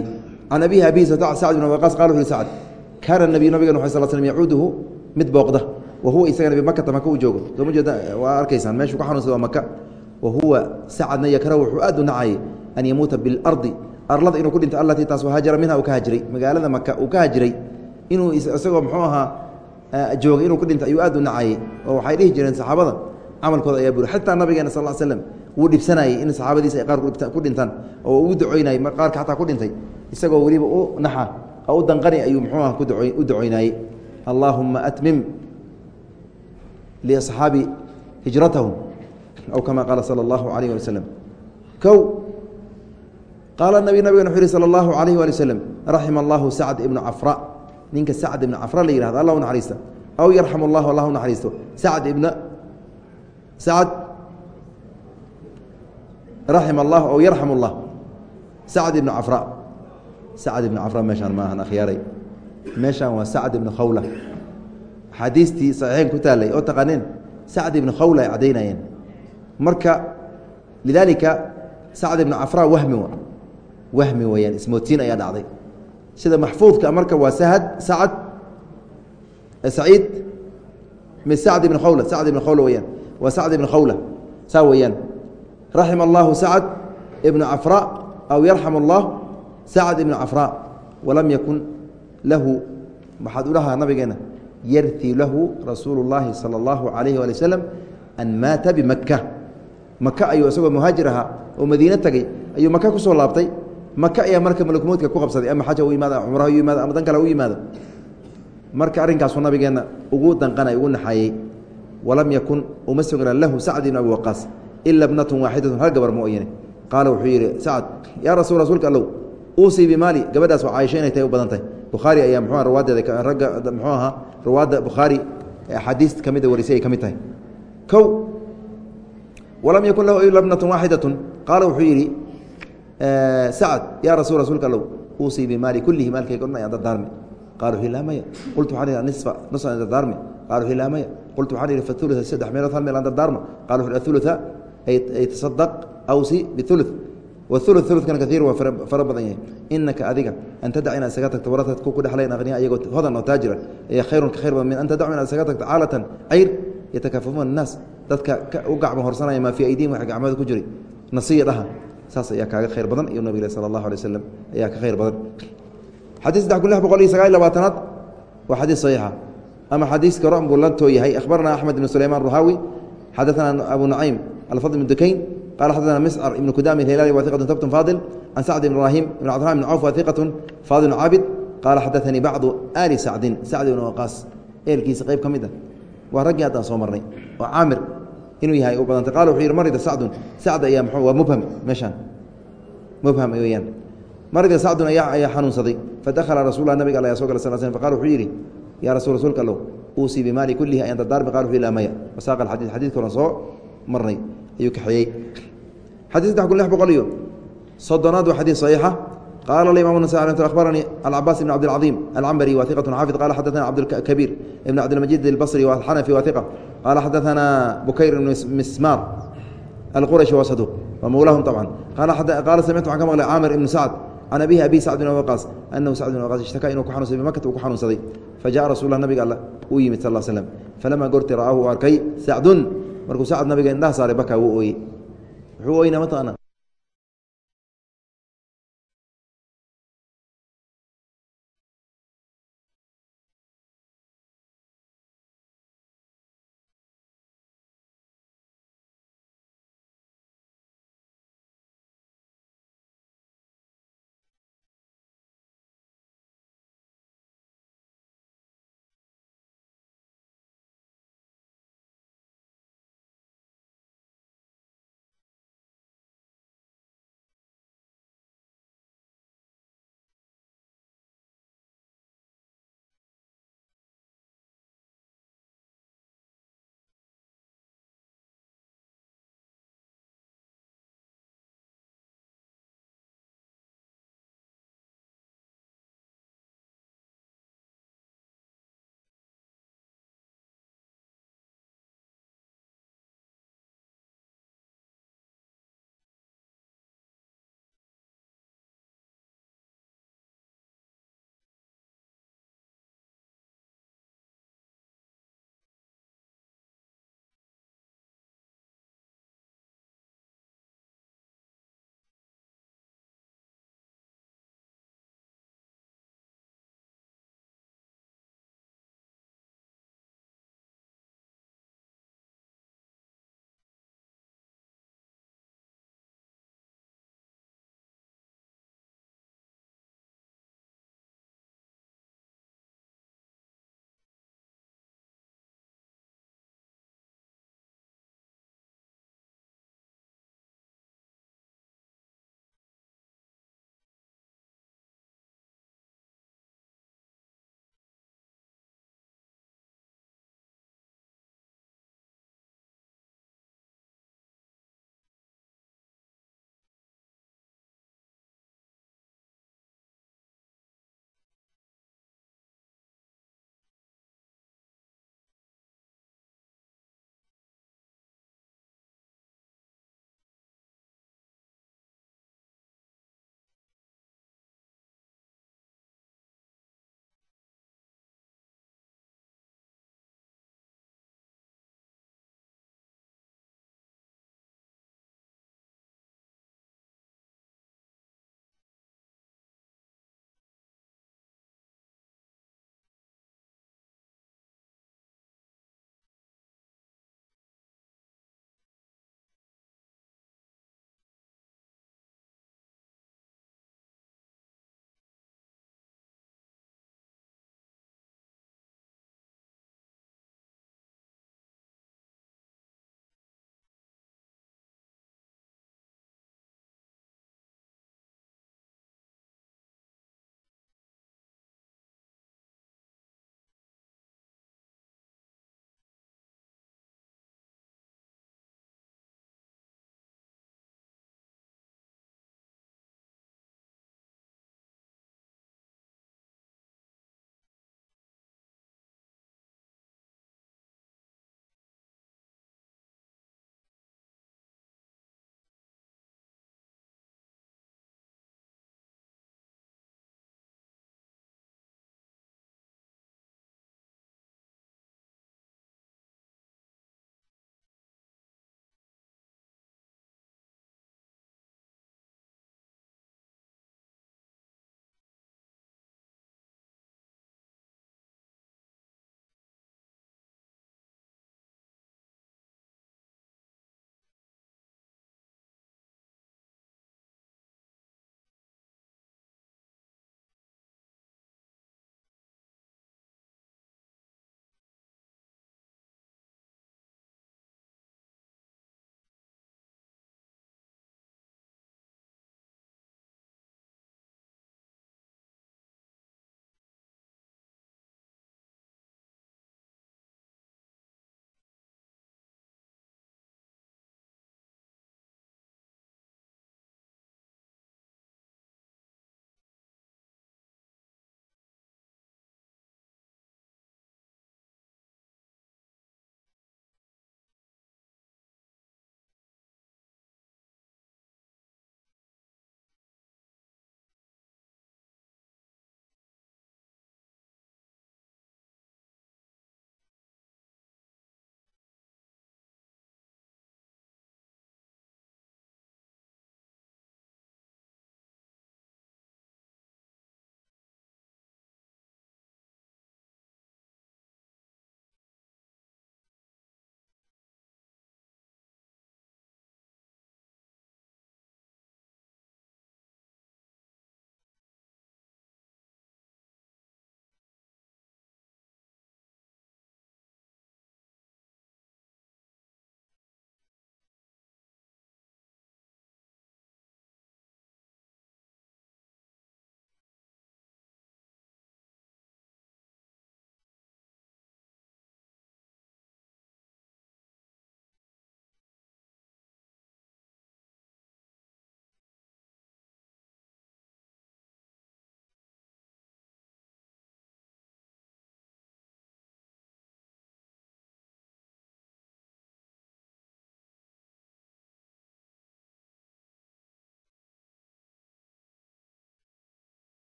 can abihi abihi sacd ibn abi waqas qala wuxu sacd kaana nabiyu nabigan waxay sal slm yacuuduhu mid booqda wa huwa isagana bimakata maka u joogo soo ma jeeda waa arkaysaan meeshuu ka xanuunsada waa maka wahuwa sacadna yakra wuxuu aad u nacayay an yamuuta biاlardi arlada inuu ku dhinto allatii taas haajara minha uu ka hajiray magaalada maka uu ka hajiray inuu isagoo muxuu ahaa joogay inuu ku dhinto ayuu aad u nacayay oo waxay dhihi jireen saxaabada camalkooda ayaa buri xataa nabigeena sal slm wuu dhibsanayay in saxaabadiisa ay qaar ku dhintaan oo uu ducoynayay qaarka xataa ku dhintay isagoo weliba u naxa oo u aw kama qaala sala allahu alayh ali waslem kow qaala nabi nabigana wuxu yihi sala allahu alayh waali waslem raxima allahu sacd ibnu cafra ninka sacd ibna cafra la yihahdo allah u naxariista aw yarxam allahu allah u naxariisto sacd ibna sacd raxima allah aw yarxam allah sacd ibna cafra sacd ibna cafra meeshaan maahan akhyaaray meeshaan waa sacd ibna khawla axaadiistii saxiixeyn ku taalay oo taqaaneen sacd ibna khawla ay caddaynayeen marka lidaalika sacd ibna cafra wahmi wahmi weyaan ismootiin ayaa dhacday sida maxfuudka marka waa sahad sacd saciid mi sacd ibn khawla sacd ibn khawla weyaan waa sacd ibn khawla saa weeyaan raxima allahu sacd ibnu cafra aw yarxam allah sacd ibnu cafra walam yakun lahu waxaad udhahaa nabigeena yartii lahu rasuulu اllaahi salى اllahu alayhi wali waslm an maata bimaka maka ayuu isagoo muhaajir ahaa oo madiine tegey ayuu maka ku soo laabtay. Maka ayaa marka malakmoodka ku qabsaday ama xaja u yimaado cumraha u yimaado ama dan kale u yimaado. Marka arrinkaasuu nabigeenna ugu danqanay ugu naxaayey walam yakun uma sugna lahu sacd ibn abi waqaas ila bnatun waaxidatun hal gabar mooyane qaala wuxuu yidhi sacd yaa rasul rasuulka allow uusii bimaali gabadhaas waa caaisho inay tahay u badan tahay bukhaari ayaa mxuu rawaadeeda ragga muxuu ahaa rawaadda bukhaari axaadiis ka mida warisay ay ka mid tahay. Kow walam yakun lahu ila bnatun waaxidatun qaala wuxuu yidhi sacd yaa rasul rasuulka allow uusii bimaali kullihi maalkayga odhan ayaan dardaarmi wuxuu laa maya qultu waxaan ihi nisfa nus aan dardaarmi wuxuu laa maya qultu waxaan ihi faulua saddex meelood hal meel aan dardaarma qala wuxu aulua ay tasadaq awsi biulu waulu ulukana kaiir waa fara badan yahay inaka adiga an tadac inaad isaga tagto warasad ku dhexlayn aqniya ayagoo hodan oo taajira ayaa khayrun ka khayr badan min an tadacu inaad isaga tagto caalatan cayr yatakafafuuna annaas dadka u gacmo horsanaya maa fii aydiihim waxa gacmada ku jiray. Nasiya saas ayaa kaaga khayr badan iyo nabigale sala allahu alay waslam ayaa ka khayr badan. Xadiis saddex kun lix boqol iyo sagaal labaatanaad waa xadiis saxiixa. Ama xadiis karo buu la yahay akhbaranaa axmed ibn sulayman ruhaawi xadaanaa abu nacaym alfadl ibn dukayn qala xadaana miscar ibnu kudaami hilaali wa iqatun tabtun faadil can sacd ibn ibrahim ibn cabdiraman ibn cawf wa iqatun faadilun caabid qaala xadaanii bacdu aali sacdin sacd ibn waqaas. Eelkiisa qayb ka mid ah. Waa raggii haddaan soo marnay oo caamir inuu yahay u badantay. Qala wuxuu yihi marida sacdun. Sacd ayaa mxuu waa mubham meeshaan. Mubham weyaan marida sacdun ayaa xanuunsaday. Fadakhala rasulla nabiga al so gala sl sl faqala wuxuu yidhi yaa rasul rasuulka uusii bimaali kullihi ayaan dardaarmi qala wuxu laa maya. Wasaaqa alxadid xadidka horan soo marnay ayuu kaxeeyey xadid saddex kun lix boqol iyo soddonaad waa xadiid saxiixa qaala imam nas akhbaranii alcabaas ibn cabdilcaظiim alcambari wa iqatu xaafid qala xadaثana cabdkabiir ibn cabdilmajid albصri alxanafi wa iqa qaala xadaثana bukayr ibn mismaar alqurashi wa saduq wa mowlaahum طabcan qaala samictu waxaan ka maqlay caamir ibnu sacd can abihi abi sacd bin waqaas anahu sacd bin waqaas ishtaka inuu ku xanuunsaday bimakata uu ku xanuunsaday fajaءa rasul nabiga all uu yimid sal slm falamaa goorti ra'aahu u arkay sacdun markuu sacd nabiga indhaha saaray bakaa wuu ooyey wuxuu ooyna mataqaana